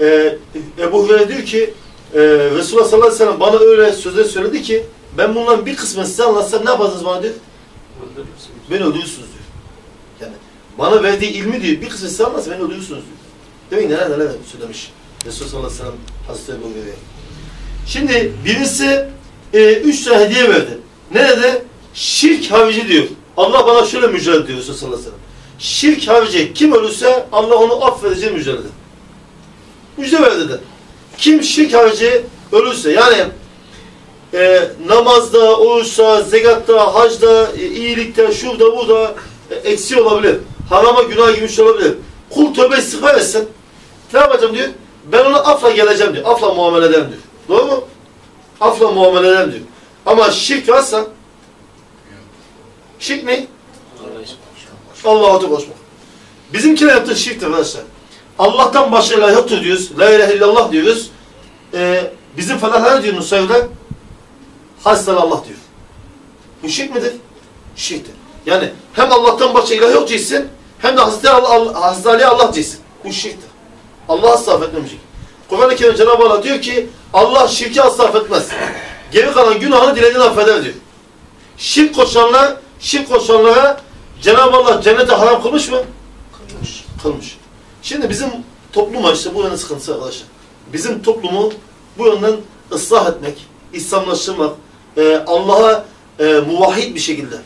e, Ebu Hureyre diyor ki e, Resulullah sallallahu aleyhi ve sellem bana öyle sözler söyledi ki ben bundan bir kısmını size anlatsam ne yaparsınız bana diyor? Beni öldürürsünüz diyor. Yani bana verdiği ilmi diyor bir kısmını size anlatsa beni öldürürsünüz diyor. Demek neler neler söylemiş Resulullah sallallahu aleyhi ve sellem Hazreti Ebu Hureyre'ye. Şimdi birisi e, üç tane hediye verdi. Ne dedi? Şirk harici diyor. Allah bana şöyle müjde diyor Resulullah sallallahu aleyhi ve sellem. Şirk harici kim ölürse Allah onu affedeceği müjdeledi. Müjde ver dedi. Kim şirk ölürse yani e, namazda, oruçta, zekatta, hacda, e, iyilikte, şurada, burada e, eksi olabilir. Harama günah girmiş olabilir. Kul tövbe istiğfar etsin. Ne yapacağım diyor? Ben ona afla geleceğim diyor. Afla muamele ederim diyor. Doğru mu? Afla muamele ederim diyor. Ama şirk varsa şirk ne? Allah'a koşmak. Bizimkiler yaptığı şirktir arkadaşlar. Allah'tan başka ilah yoktur diyoruz. La ilahe illallah diyoruz. Ee, bizim felaklar diyor Nusayv'da? Hastal Allah diyor. Şirk midir? Şirktir. Yani hem Allah'tan başka ilah yok diysin, hem de Hazreti, Allah, Hazreti Allah diysin. Bu şirktir. Allah asla affetmeyecek. Kur'an-ı Kerim Cenab-ı Allah diyor ki Allah şirki asla affetmez. Geri kalan günahını dilediğini affeder diyor. Şirk koşanlar, şirk koşanlara Cenab-ı Allah cennete haram kılmış mı? Kılmış. Kılmış. Şimdi bizim topluma işte bu yönün sıkıntısı arkadaşlar. Bizim toplumu bu yönden ıslah etmek, İslamlaştırmak, e, Allah'a e, muvahhid bir şekilde,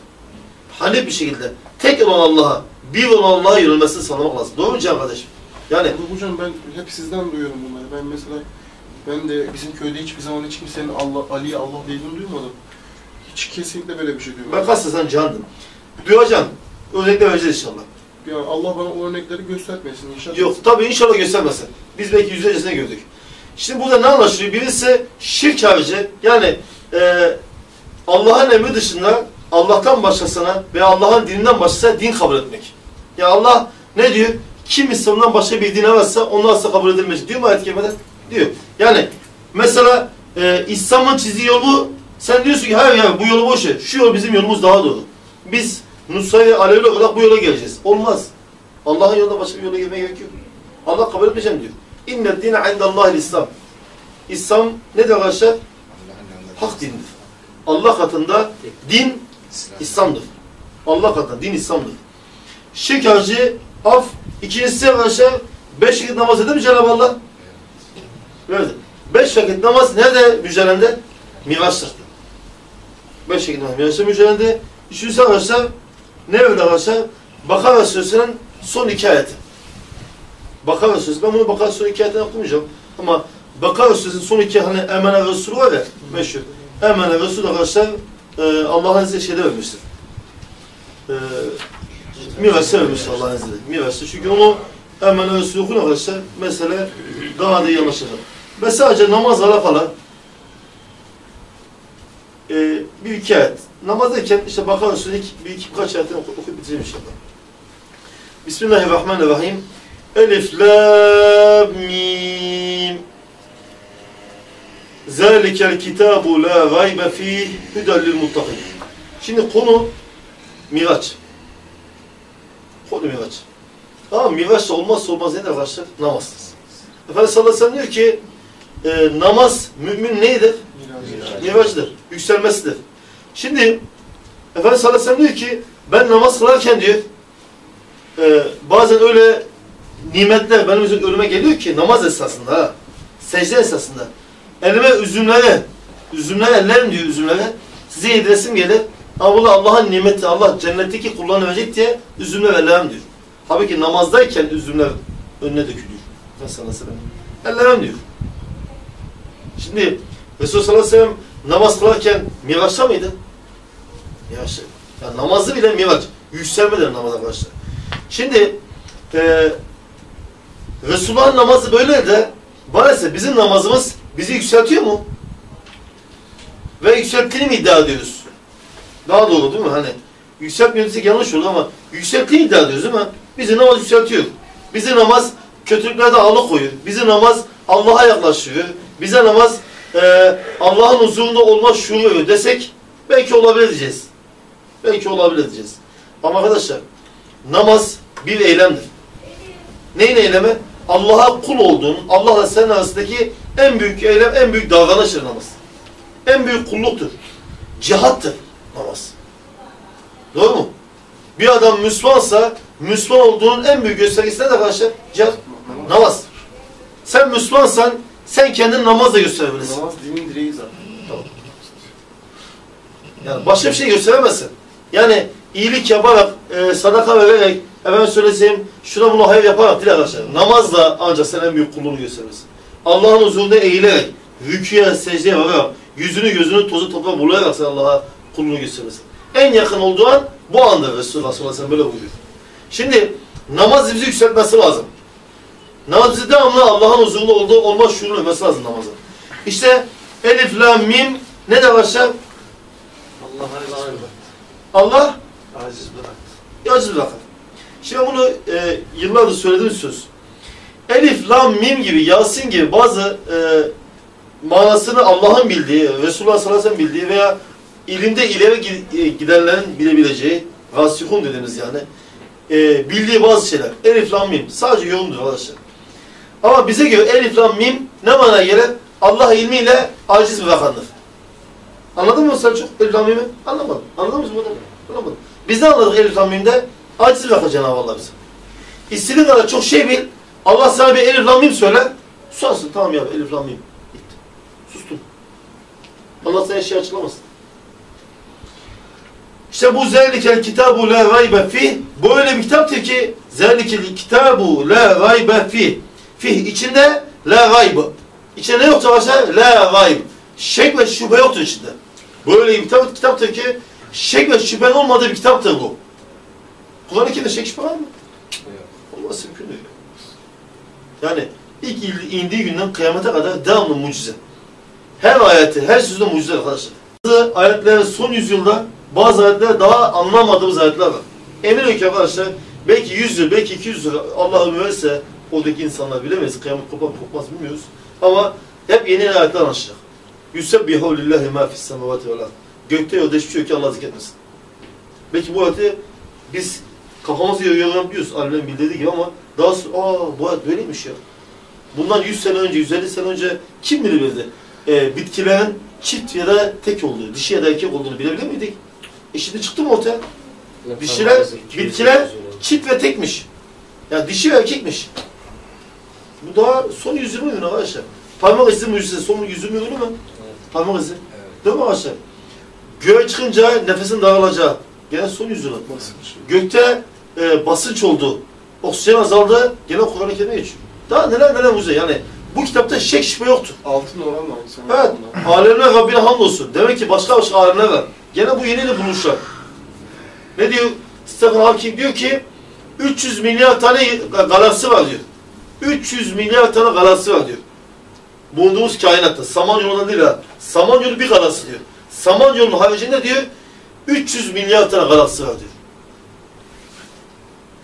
hanif bir şekilde, tek olan Allah'a, bir olan Allah'a yönelmesini sağlamak lazım. Doğru mu Can kardeşim? Yani Hocam ben hep sizden duyuyorum bunları. Ben mesela ben de bizim köyde hiçbir zaman hiç kimsenin Allah Ali'ye Allah dediğini duymadım. Hiç kesinlikle böyle bir şey ben duymadım. kasten candın. Duyacaksın. Özellikle vereceğiz inşallah. Yani Allah bana o örnekleri göstermesin inşallah. Yok tabii inşallah göstermesin. Biz belki yüzlercesine gördük. Şimdi burada ne anlaşılıyor? Birisi şirk harici yani e, Allah'ın emri dışında Allah'tan başkasına veya Allah'ın dininden başkasına din kabul etmek. Ya Allah ne diyor? Kim İslam'dan başka bir dine varsa onu asla kabul edilmez. Diyor mu ayet-i? Diyor. Yani mesela e, İslam'ın çizdiği yolu sen diyorsun ki hayır ya bu yolu boş ver. Şu yol bizim yolumuz daha doğru. Biz Nusayı Alevli olarak bu yola geleceğiz. Olmaz. Allah'ın yolunda başka bir yola girmeye gerek yok. Allah kabul etmeyeceğim diyor. İnne dine indallahil İslam. İslam nedir arkadaşlar? Hak dindir. Allah katında din İslam'dır. Allah katında din İslam'dır. Şirk harici, af, ikincisi arkadaşlar beş vakit namaz eder mi Cenab-ı Allah? Verdi. Beş vakit namaz nerede müjdelendi? Miraç'tır. Beş vakit namaz Miraç'ta müjdelendi. Üçüncüsü arkadaşlar ne verdi arkadaşlar? Bakara Suresi'nin son iki ayeti. Bakara Suresi. Ben bunu Bakara Suresi iki ayetini okumayacağım. Ama Bakara Suresi'nin son iki hani Emene Resul var ya meşhur. Emene Resul arkadaşlar e, Allah'ın size şeyde vermiştir. E, Miraç'ta vermiş Allah'ın izniyle. Miraç'ta. Çünkü onu hemen ölçüsü okun arkadaşlar. Mesele daha da iyi anlaşılır. Ve sadece namazla alakalı e, bir iki ayet. Namazdayken işte Bakara Suresi bir iki birkaç ayetini oku, okuyup bitireceğim inşallah. Bismillahirrahmanirrahim. Elif, la, mim. Zalikel kitabu la gaybe fih hüden lil muttakin. Şimdi konu Miraç. Konu Miraç. Ama Miraç da olmazsa olmaz nedir arkadaşlar? Namaz. Efendimiz sallallahu aleyhi ve sellem diyor ki e, namaz mümin neydir? Miraç'dır. Yükselmesidir. Şimdi Efendimiz sallallahu aleyhi ve sellem diyor ki ben namaz kılarken diyor e, bazen öyle nimetler benim üzerime önüme geliyor ki namaz esasında ha. Secde esasında. Elime üzümleri, üzümleri ellerim diyor üzümleri. Size yediresim gelir. Ama Allah'ın nimeti, Allah cennetteki kullarına verecek diye üzümler ellerim diyor. Tabii ki namazdayken üzümler önüne dökülüyor. Mesela mesela. Ellerim diyor. Şimdi Resulullah sallallahu aleyhi ve sellem namaz kılarken Miraç'ta mıydı? Miraç'ta. Yani namazı bile Miraç. Yükselmedir namaz arkadaşlar. Şimdi e, Resulullah'ın namazı böyle de maalesef bizim namazımız bizi yükseltiyor mu? Ve yükselttiğini mi iddia ediyoruz? Daha doğru değil mi? Hani yükseltmiyor desek yanlış olur ama yükselttiğini iddia ediyoruz değil mi? Bizi namaz yükseltiyor. Bizi namaz kötülüklerden alıkoyuyor. Bizi namaz Allah'a yaklaştırıyor. Bize namaz e, Allah'ın huzurunda olma şuuru desek belki olabilir diyeceğiz. Belki olabilir diyeceğiz. Ama arkadaşlar namaz bir eylemdir. Neyin eylemi? Allah'a kul olduğun, Allah'la senin arasındaki en büyük eylem, en büyük davranıştır namaz. En büyük kulluktur. Cihattır namaz. Doğru mu? Bir adam Müslümansa, Müslüman olduğunun en büyük göstergesi ne arkadaşlar? Cihat. Namaz. Sen Müslümansan, sen kendini namazla gösterebilirsin. Namaz dinin direği zaten. Yani başka bir şey gösteremezsin. Yani iyilik yaparak, e, sadaka vererek, efendim söyleseyim, şuna buna hayır yaparak değil arkadaşlar. Namazla ancak sen en büyük kulluğunu gösterirsin. Allah'ın huzurunda eğilerek, rüküye, secdeye vararak, yüzünü gözünü tozu toprağa bulayarak sen Allah'a kulluğunu gösterirsin. En yakın olduğu an bu andır Resulullah sallallahu aleyhi ve sellem böyle buyuruyor. Şimdi namaz bizi yükseltmesi lazım. Namaz bizi devamlı Allah'ın huzurunda olduğu olma şuurunu vermesi lazım namazın. İşte Elif, La, Mim ne de arkadaşlar? Allah'a emanet. Allah Aciz bırak. Yacız bırakır. Şimdi bunu e, yıllardır söylediğim söz. Elif, Lam, Mim gibi, Yasin gibi bazı e, manasını Allah'ın bildiği, Resulullah sallallahu aleyhi ve sellem bildiği veya ilimde ileri e, gidenlerin bilebileceği, rasihun dediğimiz yani, e, bildiği bazı şeyler. Elif, Lam, Mim. Sadece yorumdur arkadaşlar. Ama bize göre Elif, Lam, Mim ne manaya gelir? Allah ilmiyle aciz bırakandır. Anladın mı Selçuk? Elif, Lam, Mim'i? Anlamadım. Anladın mı burada? Anlamadım. Biz ne anladık Elif Lam Mim'de? Aciz bırakır Cenab-ı Allah bize. İstediğin kadar çok şey bil. Allah sana bir Elif Lam Mim söyle. Susarsın tamam ya Elif Lam Mim. Bitti. Sustun. Allah sana şey açıklamasın. İşte bu zelikel kitabu la raybe fih. Böyle bir kitaptır ki zelikel kitabu la raybe fih. Fih içinde la raybe. İçinde ne yoktur arkadaşlar? La raybe. Şek ve şüphe yoktur içinde. Böyle bir kitap, kitaptır ki şek ve şüphen olmadığı bir kitaptır bu. Kur'an-ı Kerim'de şek şüphe var mı? Olması mümkün değil. Yani ilk il- indiği günden kıyamete kadar devamlı mucize. Her ayeti, her sözde mucize arkadaşlar. Bazı ayetlerin son yüzyılda bazı ayetler daha anlamadığımız ayetler var. Eminim ki arkadaşlar belki 100 yıl, belki 200 yıl Allah ömür verirse oradaki insanlar bilemeyiz. Kıyamet kopar kopmaz bilmiyoruz. Ama hep yeni yeni ayetler anlaşılacak. Yusebbihu lillahi ma fis semavati vel ard. Gökte yolda hiçbir şey yok ki Allah zikretmesin. Belki bu ayeti biz kafamızı yorulabiliyoruz alimlerin bildiği gibi ama daha sonra aa bu ayet böyleymiş ya. Bundan 100 sene önce, 150 sene önce kim bilebilirdi? Ee, bitkilerin çift ya da tek olduğu, dişi ya da erkek olduğunu bilebilir miydik? E şimdi çıktı mı ortaya? Dişiler, bitkiler çift ve tekmiş. Yani dişi ve erkekmiş. Bu daha son 120 gün arkadaşlar. Parmak izi mucizesi son 120 günü mü? Parmak izi. Değil mi arkadaşlar? Göğe çıkınca nefesin daralacağı. Gene son yüzyılın. Basınç. Gökte e, basınç oldu. Oksijen azaldı. Gene Kur'an-ı Kerim'e geçiyor. Daha neler neler mucize. Yani bu kitapta şek şüphe yoktu. Altın oran var. Sen Evet. Alemler Rabbine hamdolsun. Demek ki başka başka alemler var. Gene bu yeni de buluşlar. Ne diyor? Stephen Hawking diyor ki 300 milyar tane galaksi var diyor. 300 milyar tane galaksi var diyor. Bulunduğumuz kainatta. Samanyolu'ndan değil ha. Samanyolu bir galaksi diyor. Samanyolu'nun haricinde diyor 300 milyar tane galaksi var diyor.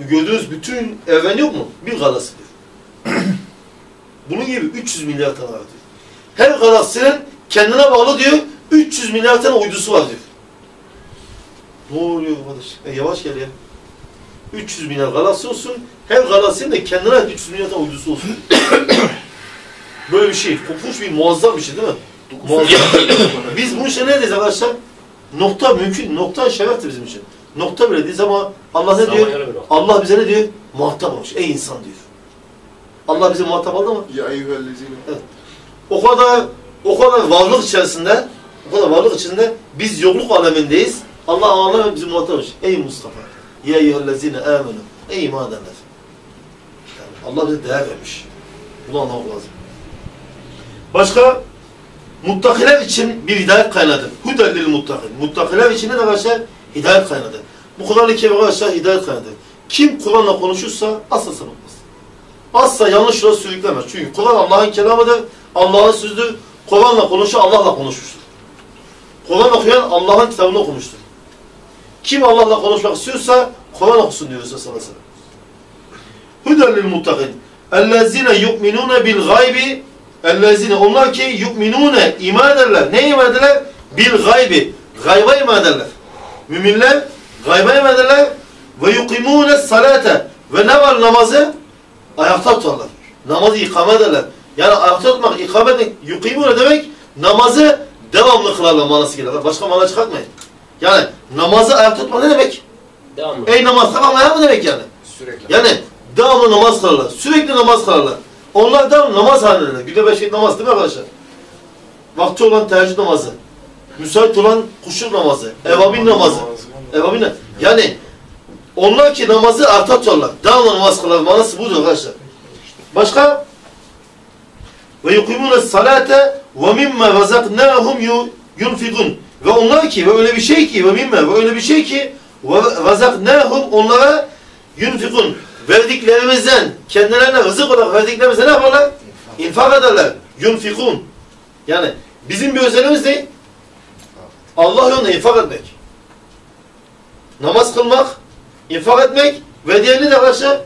Gördüğünüz bütün evren yok mu? Bir galaksi diyor. Bunun gibi 300 milyar tane var diyor. Her galaksinin kendine bağlı diyor 300 milyar tane uydusu var diyor. Ne oluyor arkadaş? E, yavaş gel ya. 300 milyar galaksi olsun. Her galaksinin de kendine ait 300 milyar tane uydusu olsun. Böyle bir şey. Korkunç bir muazzam bir şey değil mi? Muazzam. Biz bu işe neredeyiz arkadaşlar? Nokta mümkün. Nokta şereftir bizim için. Nokta bile değiliz ama Allah ne diyor? Allah bize ne diyor? Muhatap olmuş. Ey insan diyor. Allah bizi muhatap aldı mı? Ya eyyühellezine. O kadar o kadar varlık içerisinde o kadar varlık içinde biz yokluk alemindeyiz. Allah Allah bizi muhatap etmiş. Ey Mustafa. Ya eyyühellezine amenu. Ey iman edenler. Yani Allah bize değer vermiş. Bunu anlamak lazım. Başka muttakiler için bir hidayet kaynadı. Hudellil muttakin. Muttakiler için ne arkadaşlar? Hidayet kaynadı. Bu Kur'an-ı Kerim arkadaşlar hidayet kaynadı. Kim Kur'an'la konuşursa asla sapıtmaz. Asla yanlış yola sürüklemez. Çünkü Kur'an Allah'ın kelamıdır. Allah'ın sözüdür. Kur'an'la konuşan Allah'la konuşmuştur. Kur'an okuyan Allah'ın kitabını okumuştur. Kim Allah'la konuşmak istiyorsa Kur'an okusun diyor Resulullah sallallahu aleyhi ve sellem. Hüden lil muttakin. Yu'minune bil gaybi Ellezine onlar ki yu'minune iman ederler. Ne iman ederler? Bil gaybi. Gayba iman ederler. Müminler gayba iman ederler. Ve yukimune salate. Ve ne var namazı? Ayakta tutarlar. Namazı ikame ederler. Yani ayakta tutmak, ikame etmek, yukimune demek namazı devamlı kılarlar manası gelir. Başka mana çıkartmayın. Yani namazı ayakta tutmak ne demek? Devamlı. Ey namaz tamam ayağı mı demek yani? Sürekli. Yani devamlı namaz kılarlar. Sürekli namaz kılarlar. Onlar devamlı namaz halindeler. Günde beş vakit namaz değil mi arkadaşlar? Vakti olan teheccüd namazı. Müsait olan kuşur namazı. Evabin namazı. Evabin namazı. Yani onlar ki namazı arta tutarlar. Devamlı namaz kılarlar. Manası budur arkadaşlar. Başka? Ve yukimune salate ve mimme razaknahum yunfikun. Ve onlar ki ve öyle bir şey ki ve mimme ve öyle bir şey ki ve razaknahum onlara yunfikun. Verdiklerimizden kendilerine rızık olarak verdiklerimizden ne yaparlar? İnfak ederler. Yunfikun. Yani bizim bir özelliğimiz ne? Allah yolunda infak etmek. Namaz kılmak, infak etmek ve diğerini de arkadaşlar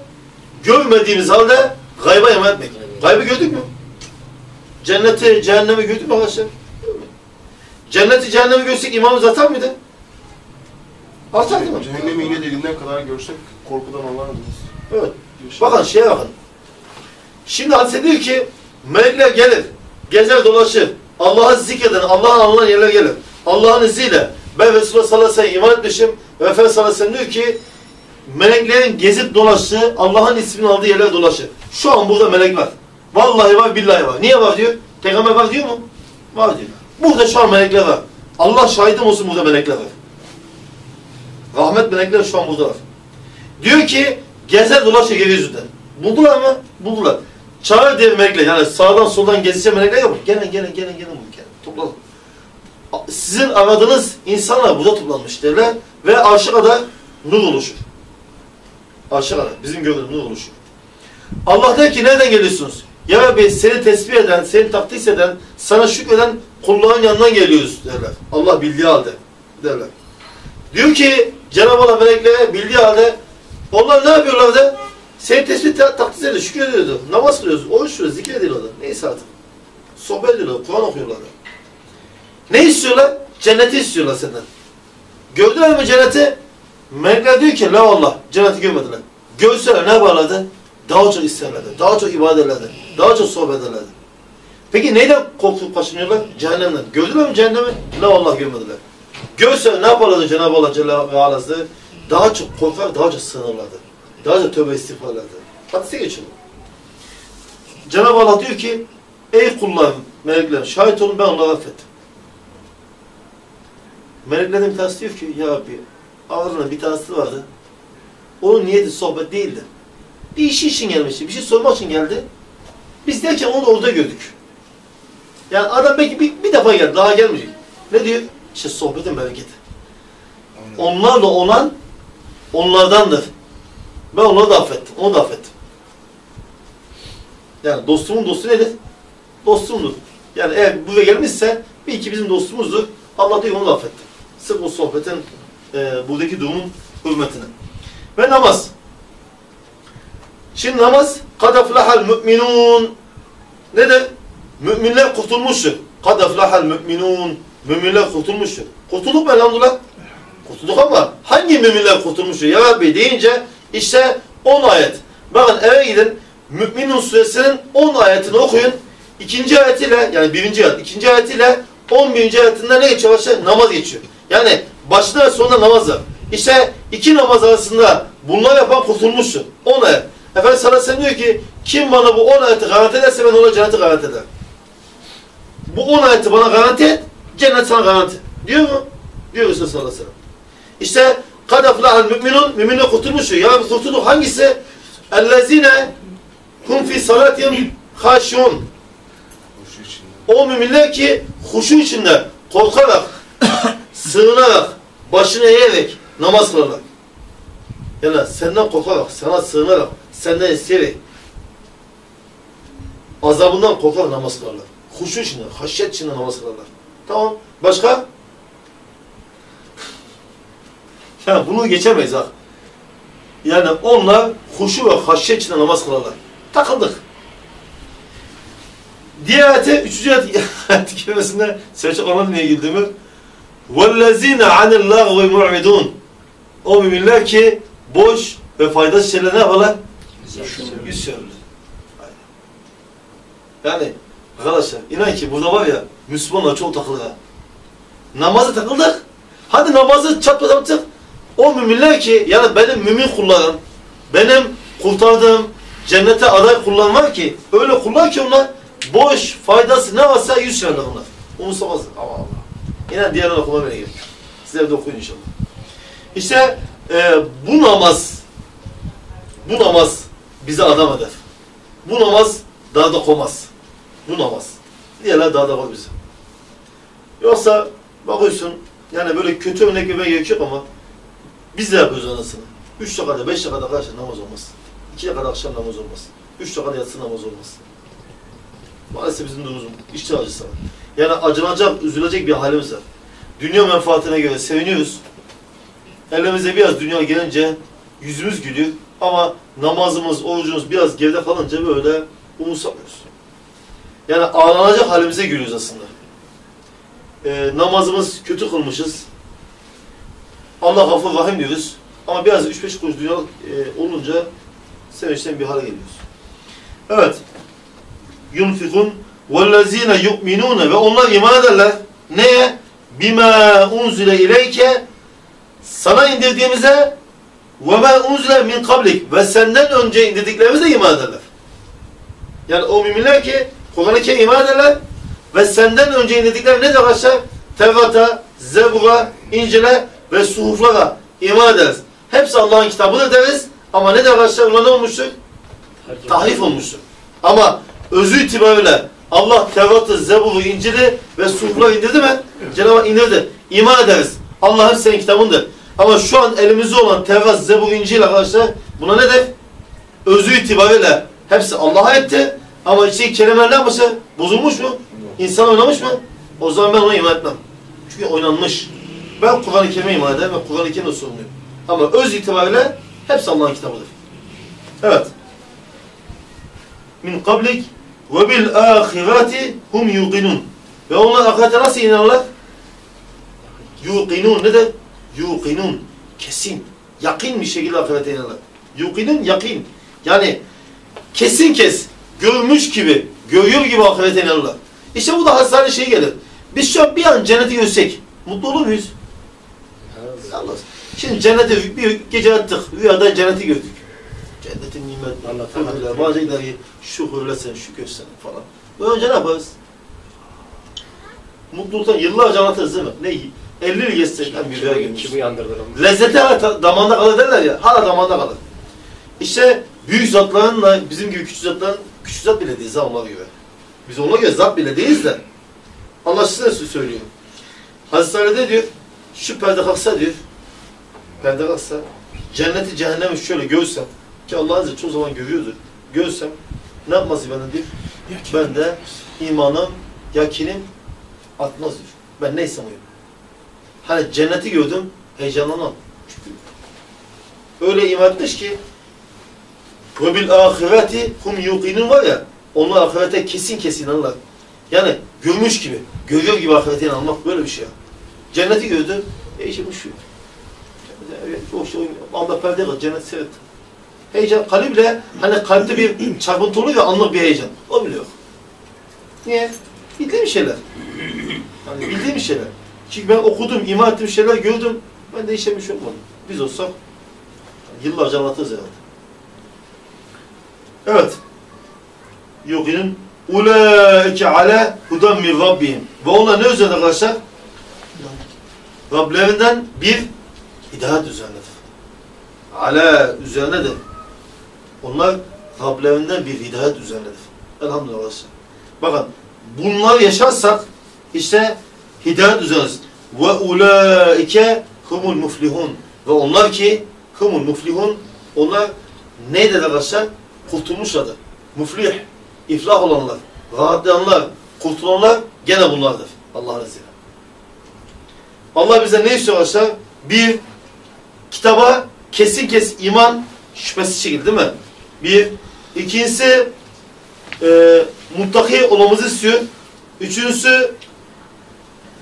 görmediğimiz halde gayba iman etmek. Gaybı gördük mü? Cenneti, cehennemi gördük mü arkadaşlar? Cenneti, cehennemi görsek imamımız atar mıydı? Değil mi? Cehennemi iğne deliğinden kadar görsek korkudan Allah'ın Evet. Bakın şeye bakın. Şimdi hadise diyor ki melekler gelir, gezer dolaşır. Allah'ı zikreden, Allah'ın anılan yerler gelir. Allah'ın izniyle ben Resulullah sallallahu aleyhi ve sellem iman etmişim ve Efendimiz sallallahu aleyhi ve sellem diyor ki meleklerin gezip dolaştığı, Allah'ın ismini aldığı yerler dolaşır. Şu an burada melek var. Vallahi var, billahi var. Niye var diyor? Peygamber var diyor mu? Var diyor. Burada şu an melekler var. Allah şahidim olsun burada melekler var. Rahmet melekler şu an burada var. Diyor ki gezer dolaşıyor yeryüzünde. Buldular mı? Buldular. Çağır diye melekler yani sağdan soldan gezişe melekler yok. Gelin gelin gelin gelin bu gelin. Toplanın. Sizin aradığınız insanlar burada toplanmış derler ve arşa kadar nur oluşur. Arşa kadar bizim gördüğümüz nur oluşur. Allah der ki nereden geliyorsunuz? Ya Rabbi seni tesbih eden, seni takdis eden, sana şükreden kulların yanından geliyoruz derler. Allah bildiği halde derler. Diyor ki Cenab-ı Allah meleklere bildiği halde onlar ne yapıyorlardı? Seni tesbih ta- takdis ediyor, şükür ediyordu. Namaz kılıyoruz, oruç tutuyoruz, zikir ediyorlar. Neyse artık. Sohbet ediyorlar, Kur'an okuyorlar. Ne istiyorlar? Cenneti istiyorlar senden. Gördüler mi cenneti? Melekler diyor ki la Allah, cenneti görmediler. Görseler ne yaparlardı? Daha çok isterlerdi, daha çok ibadet daha çok sohbet ederlerdi. Peki neyden korkup kaçınıyorlar? Cehennemden. Gördüler mi cehennemi? La Allah görmediler. Görseler ne yaparlardı Cenab-ı Allah Celle ve Alası? Daha çok korkar, daha çok sığınırlardı. Daha çok tövbe istiğfarlardı. Hadise geçiyor. Cenab-ı Allah diyor ki, ey kullarım, meleklerim, şahit olun ben onları affettim. Meleklerden bir tanesi diyor ki, ya Rabbi, ağzına bir tanesi vardı. Onun niyeti sohbet değildi. Bir işi için gelmişti, bir şey sormak için geldi. Biz derken onu da orada gördük. Yani adam belki bir, bir defa geldi, daha gelmeyecek. Ne diyor? İşte sohbetin bereketi. Onlarla olan onlardandır. Ben onu da affettim. Onu da affettim. Yani dostumun dostu nedir? Dostumdur. Yani eğer buraya gelmişse bir iki bizim dostumuzdur. Allah diyor onu da affettim. Sırf o sohbetin e, buradaki durumun hürmetine. Ve namaz. Şimdi namaz kad aflahal müminun nedir? Müminler kurtulmuştur. Kad aflahal müminun Müminler kurtulmuştur. Kurtulduk mu elhamdülillah? Kurtulduk ama hangi müminler kurtulmuştur? Ya Rabbi deyince işte 10 ayet. Bakın eve gidin Müminun suresinin 10 ayetini okuyun. İkinci ayetiyle yani birinci ayet, ikinci ayetiyle 11. ayetinde ne geçiyor? Başta? Namaz geçiyor. Yani başında ve sonunda namaz var. İşte iki namaz arasında bunlar yapan kurtulmuştur. 10 ayet. Efendimiz sallallahu diyor ki kim bana bu 10 ayeti garanti ederse ben ona cenneti garanti ederim. Bu 10 ayeti bana garanti et, cennet sana garanti. Diyor mu? Diyor Resulullah sallallahu aleyhi ve sellem. İşte kad aflahal müminun, müminle kurtulmuştur. Ya Rabbi kurtulduk hangisi? Ellezine hum fi salatihim haşun. O müminler ki huşu içinde korkarak, sığınarak, başını eğerek namaz kılarlar. Yani senden korkarak, sana sığınarak, senden isteyerek, azabından korkarak namaz kılarlar. Huşu içinde, haşyet içinde namaz kılarlar. Tamam. Başka? Yani bunu geçemeyiz ha. Yani onlar huşu ve haşyet içinde namaz kılarlar. Takıldık. Diğer ayete, üçüncü ayet, ayet kelimesinde Selçuk anladın niye güldüğümü. وَالَّذ۪ينَ عَنِ اللّٰهِ وَيْمُعْمِدُونَ O müminler ki boş ve faydasız şeyler ne yaparlar? Yüz çevirirler. Yani arkadaşlar inan ki burada var ya Müslümanlar çok takılır ha. Namaza takıldık. Hadi namazı çatmadan yaptık. O müminler ki yani benim mümin kullarım, benim kurtardığım cennete aday kullarım var ki öyle kullar ki onlar boş, faydası ne varsa yüz çevirirler onlar. Umursamazlar. Allah Allah. Yine diğer okullar böyle gelir. Sizler de okuyun inşallah. İşte e, bu namaz bu namaz bize adam eder. Bu namaz daha da komaz. Bu namaz. Diğerler daha da var bize. Yoksa bakıyorsun yani böyle kötü örnek vermeye gerek yok ama biz de yapıyoruz anasını. Üç dakikada, beş dakikada karşı namaz olmaz. İki dakikada akşam namaz olmaz. Üç dakikada yatsı namaz olmaz. Maalesef bizim durumumuz işçi acısı var. Yani acınacak, üzülecek bir halimiz var. Dünya menfaatine göre seviniyoruz. Elimize biraz dünya gelince yüzümüz gülüyor. Ama namazımız, orucumuz biraz geride kalınca böyle umursamıyoruz. Yani ağlanacak halimize gülüyoruz aslında. Ee, namazımız kötü kılmışız. Allah gafur rahim diyoruz. Ama biraz üç beş kuruş duyar e, olunca sevinçten bir hale geliyoruz. Evet. Yunfikun vellezine yu'minune ve onlar iman ederler. Neye? Bime unzile ileyke sana indirdiğimize ve ma unzile min kablik ve senden önce indirdiklerimize iman ederler. Yani o müminler ki Kur'an-ı iman ederler ve senden önce indirdikler ne arkadaşlar? Tevrat'a, Zebur'a, İncil'e ve suhuflara iman ederiz. Hepsi Allah'ın kitabıdır deriz ama ne de arkadaşlar? Ne olmuştur? Tahrif olmuştur. Ama özü itibariyle Allah Tevrat'ı, Zebur'u, İncil'i ve suhufları indirdi mi? Cenab-ı indirdi. İman ederiz. Allah hep senin kitabındır. Ama şu an elimizde olan Tevrat, Zebur, İncil arkadaşlar buna ne der? Özü itibariyle hepsi Allah'a etti. Ama içi kelimeler ne? Bozulmuş mu? İnsan oynamış mı? O zaman ben ona iman etmem. Çünkü oynanmış. Ben Kur'an-ı Kerim'e iman ederim ve Kur'an-ı Kerim'e sorumluyum. Ama öz itibariyle hepsi Allah'ın kitabıdır. Evet. Min kablik ve bil ahireti hum yuqinun. Ve onlar ahirete nasıl inanırlar? Yuqinun. Ne de? Yuqinun. Kesin. Yakin bir şekilde ahirete inanırlar. Yuqinun yakin. Yani kesin kes. Görmüş gibi, görüyor gibi ahirete inanırlar. İşte bu da hastane şey gelir. Biz şu an bir an cenneti görsek, mutlu olur muyuz? Allah. Şimdi cennete bir gece attık, rüyada cenneti gördük. Cennetin nimetleri, hürmeler, bazı ileri şükürlesen, şükürsen falan. Önce ne yaparız? Mutluluktan yıllarca anlatırız değil mi? Ne? 50 yıl hem bir rüya görmüş. Kimi yandırdılar? Lezzeti hala damağında kalır derler ya, hala damağında kalır. İşte büyük zatlarınla bizim gibi küçük zatların, küçük zat bile değiliz ha onlar gibi. Biz ona göre zat bile değiliz de. Allah size söylüyor. Hazreti diyor, şu perde kalksa diyor, perde kalksa, cenneti cehennemi şöyle görsem, Ki Allah Azze çoğu zaman görüyordur. Görsem ne yapması benimdir? Ben de imanım, yakinim artmaz diyor. Ben neysem oyum. Hani cenneti gördüm, heyecanlanmam. Çünkü öyle iman etmiş ki ve bil ahireti hum yuqinun var ya onlar ahirete kesin kesin inanırlar. Yani görmüş gibi, görüyor gibi ahirete inanmak böyle bir şey ya. Cenneti gördü, e o şey oynuyor. Allah perde kal, cennet seyret. Heyecan, kalple hani kalpte bir çarpıntı oluyor anlık bir heyecan. O bile yok. Niye? Bildiğim şeyler. Hani bildiğim şeyler. Çünkü ben okudum, iman ettiğim şeyler gördüm. Ben de işe bir şey olmadı. Biz olsak yıllarca anlatırız herhalde. Evet. Yuqinin ulaike ale hudan min rabbihim. Ve onlar ne üzerine arkadaşlar? Rablerinden bir hidayet üzerinedir. Ale üzerinedir. Onlar Rablerinden bir hidayet üzerinedir. Elhamdülillah. Bakın bunlar yaşarsak işte hidayet üzerinedir. Ve ulaike humul muflihun. Ve onlar ki humul muflihun onlar neydi arkadaşlar? Kurtulmuşlardır. Muflih, iflah olanlar, rahatlayanlar, kurtulanlar gene bunlardır. Allah'ın izniyle. Allah bize ne istiyor arkadaşlar? Bir, kitaba kesin kes iman şüphesiz şekilde değil mi? Bir, ikincisi e, muttaki olmamızı istiyor. Üçüncüsü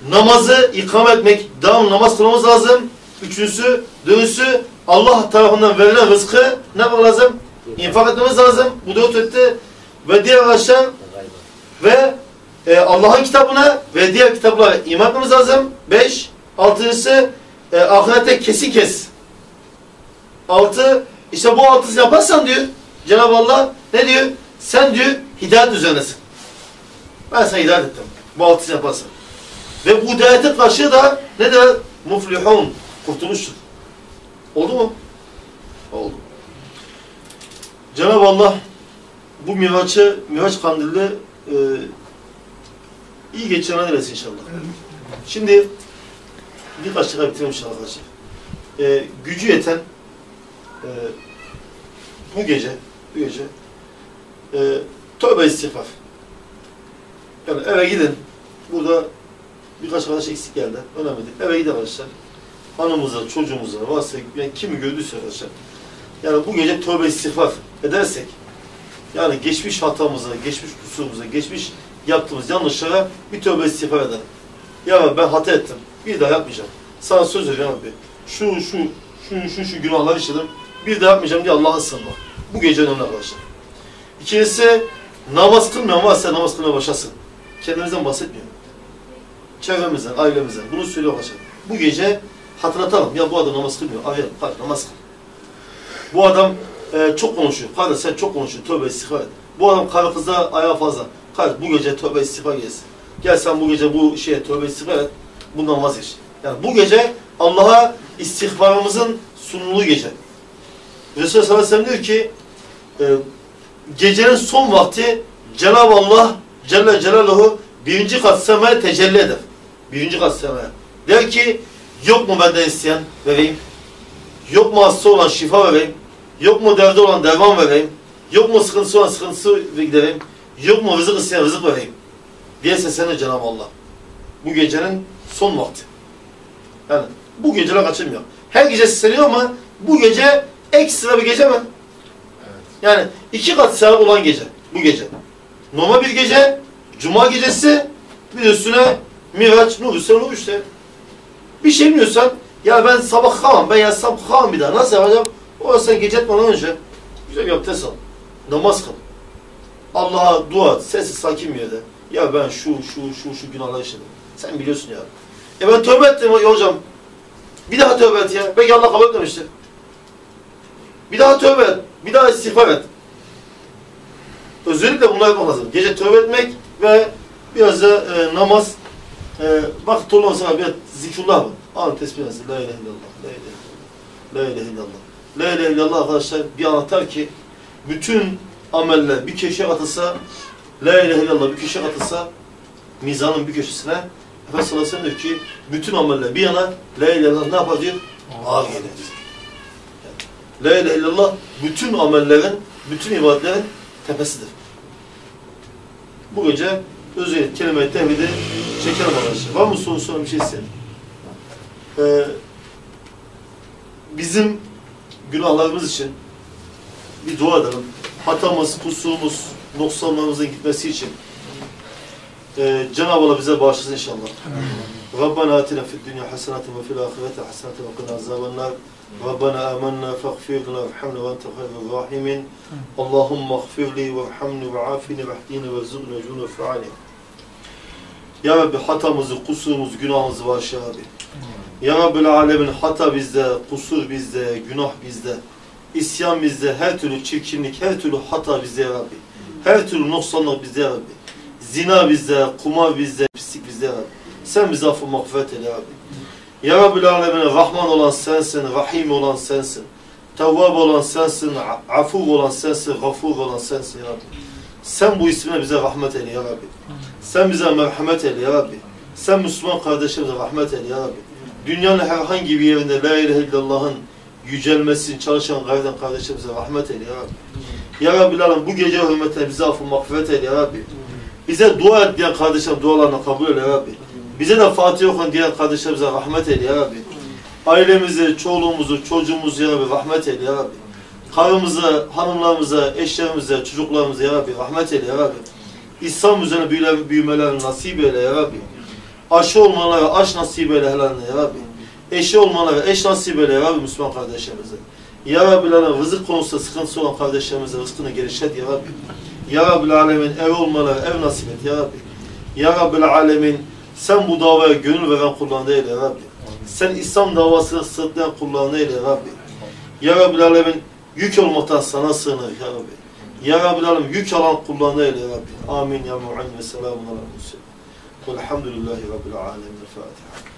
namazı ikame etmek, devam namaz kılmamız lazım. Üçüncüsü, dönüşü Allah tarafından verilen rızkı ne yapmak lazım? İnfak etmemiz lazım. Bu dört etti. Ve diğer arkadaşlar ve e, Allah'ın kitabına ve diğer kitaplara iman etmemiz lazım. Beş. Altıncısı e, ahirete kesin kes. Altı. işte bu altısı yaparsan diyor Cenab-ı Allah ne diyor? Sen diyor hidayet üzerinesin. Ben sana hidayet ettim. Bu altısı yaparsan. Ve bu hidayetin karşılığı da ne der? Muflihun. Kurtuluştur. Oldu mu? Oldu. Cenab-ı Allah bu Miraç'ı, Miraç kandili e, iyi geçirmen eylesin inşallah. Şimdi birkaç dakika inşallah arkadaşlar. E, gücü yeten e, bu gece, bu gece e, tövbe istiğfar. Yani eve gidin. Burada birkaç arkadaş eksik geldi. Önemli değil. Eve gidin arkadaşlar. Hanımıza, çocuğumuza, varsa yani kimi gördüyse arkadaşlar. Yani bu gece tövbe istiğfar edersek, yani geçmiş hatamıza, geçmiş kusurumuza, geçmiş yaptığımız yanlışlara bir tövbe istiğfar edelim. Ya ben hata ettim. Bir daha yapmayacağım. Sana söz veriyorum Rabbi. Şu, şu, şu, şu, şu günahlar işledim. Bir daha yapmayacağım diye Allah'a sığınma. Bu gece önemli arkadaşlar. İkincisi, namaz kılmayan varsa namaz kılmaya başlasın. Kendimizden bahsetmiyorum. Çevremizden, ailemizden. Bunu söylüyor arkadaşlar. Bu gece hatırlatalım. Ya bu adam namaz kılmıyor. Arayalım. Hadi namaz kıl. Bu adam e, çok konuşuyor. Kardeş sen çok konuşuyorsun. Tövbe istiğfar et. Bu adam karı kızla ayağı fazla. Kardeş bu gece tövbe istiğfar gelsin. Gel sen bu gece bu şeye tövbe istiğfar et. Bundan vazgeç. Yani bu gece Allah'a istiğfarımızın sunulduğu gece. Resulullah sallallahu aleyhi diyor ki e, gecenin son vakti Cenab-ı Allah Celle Celaluhu birinci kat semaya tecelli eder. Birinci kat semaya. Der ki yok mu benden isteyen vereyim. Yok mu hasta olan şifa vereyim. Yok mu derdi olan derman vereyim. Yok mu sıkıntısı olan sıkıntısı gidereyim. Yok mu rızık isteyen rızık vereyim. Diye seslenir Cenab-ı Allah. Bu gecenin son vakti. Yani bu geceler kaçırmıyor. Her gece sesleniyor ama bu gece ekstra bir gece mi? Yani iki kat sevap olan gece. Bu gece. Normal bir gece, cuma gecesi, bir üstüne Miraç, Nur üstüne Nur işte. Bir şey bilmiyorsan, ya ben sabah kalmam, ben yatsam kalmam bir daha. Nasıl yapacağım? O sen gece etmeden önce güzel bir abdest al. Namaz kıl. Allah'a dua et. Sessiz sakin bir yerde. Ya ben şu, şu, şu, şu günahları işledim. Sen biliyorsun ya. E ben tövbe ettim ya hocam. Bir daha tövbe et ya. Belki Allah kabul etmemiştir. Bir daha tövbe et. Bir daha istiğfar et. Özellikle bunlar yapmak lazım. Gece tövbe etmek ve biraz da e, namaz. E, vakit olmasa biraz zikrullah mı? Alın tesbih nasıl? La ilahe illallah. La ilahe illallah. La ilahe illallah. La ilahe illallah arkadaşlar bir anahtar ki bütün ameller bir köşeye atılsa La ilahe illallah bir köşeye atılsa mizanın bir köşesine Efendimiz sallallahu aleyhi ve sellem diyor ki bütün ameller bir yana La ilahe illallah ne yapar diyor? Ağır gelir. La ilahe illallah bütün amellerin, bütün ibadetlerin tepesidir. Bu gece özellikle kelime-i tevhidi çekelim arkadaşlar. Var mı soru soran bir şey isteyen? Ee, bizim günahlarımız için bir dua edelim. Hatamız, kusurumuz, noksanlarımızın gitmesi için. Ee, Cenab-ı Allah bize bağışlasın inşallah. Rabbana atina fid dünya hasenatin ve fil ahirete hasenatin ve qina azaben nar. Rabbana amanna faghfir lana warhamna ve ente hayrul rahimin. Allahumme ighfir li warhamni ve afini ve ihdini ve zidna cunu fi'ali. Ya Rabbi hatamızı, kusurumuzu, günahımızı bağışla abi. Ya Rabbi alemin hata bizde, kusur bizde, günah bizde, isyan bizde, her türlü çirkinlik, her türlü hata bizde ya Rabbi. Her türlü noksanlık bizde ya Rabbi. Zina bizde, kumar bizde, pislik bizde. Sen bize affı mağfiret eyle Rabbi. Ya Rabbi alemin Rahman olan sensin, Rahim olan sensin. Tevvab olan sensin, afuv olan sensin, gafur olan sensin ya Rabbi. Sen bu ismine bize rahmet eyle ya Rabbi. Sen bize merhamet eyle ya Rabbi. Sen Müslüman kardeşimize rahmet eyle ya Rabbi. Dünyanın herhangi bir yerinde La ilahe illallah'ın yücelmesini çalışan gayden kardeşimize rahmet eyle ya Rabbi. Ya Rabbi Alem bu gece hürmetine bize affı mağfiret eyle ya Rabbi. Bize dua et diyen kardeşlerim dualarını kabul eyle ya Rabbi. Bize de Fatiha okun diyen kardeşlerimize rahmet eyle ya Rabbi. Ailemizi, çoluğumuzu, çocuğumuzu ya Rabbi rahmet eyle ya Rabbi. Karımıza, hanımlarımıza, eşlerimize, çocuklarımıza ya Rabbi rahmet eyle ya Rabbi. İslam üzerine büyüle, büyümelerini nasip eyle ya Rabbi. Aşı olmalara aş nasip eyle helaline ya Rabbi. Eşi olmalara eş nasip eyle ya Rabbi Müslüman kardeşlerimize. Ya Rabbi rızık konusunda sıkıntısı olan kardeşlerimize rızkını genişlet ya Rabbi. Ya Rabbi Alemin ev olmalara ev nasip et ya Rabbi. Ya Rabbi Alemin sen bu davaya gönül veren kullarını eyle ya Rabbi. Sen İslam davasını sırtlayan kullarını eyle ya Rabbi. Ya Rabbi Alemin yük olmaktan sana sığınır ya Rabbi. Ya Rabbi Alemin yük alan kullarını eyle ya Rabbi. Amin ya mu'in ve selamun ala musul. Velhamdülillahi Rabbil alemin. Fatiha.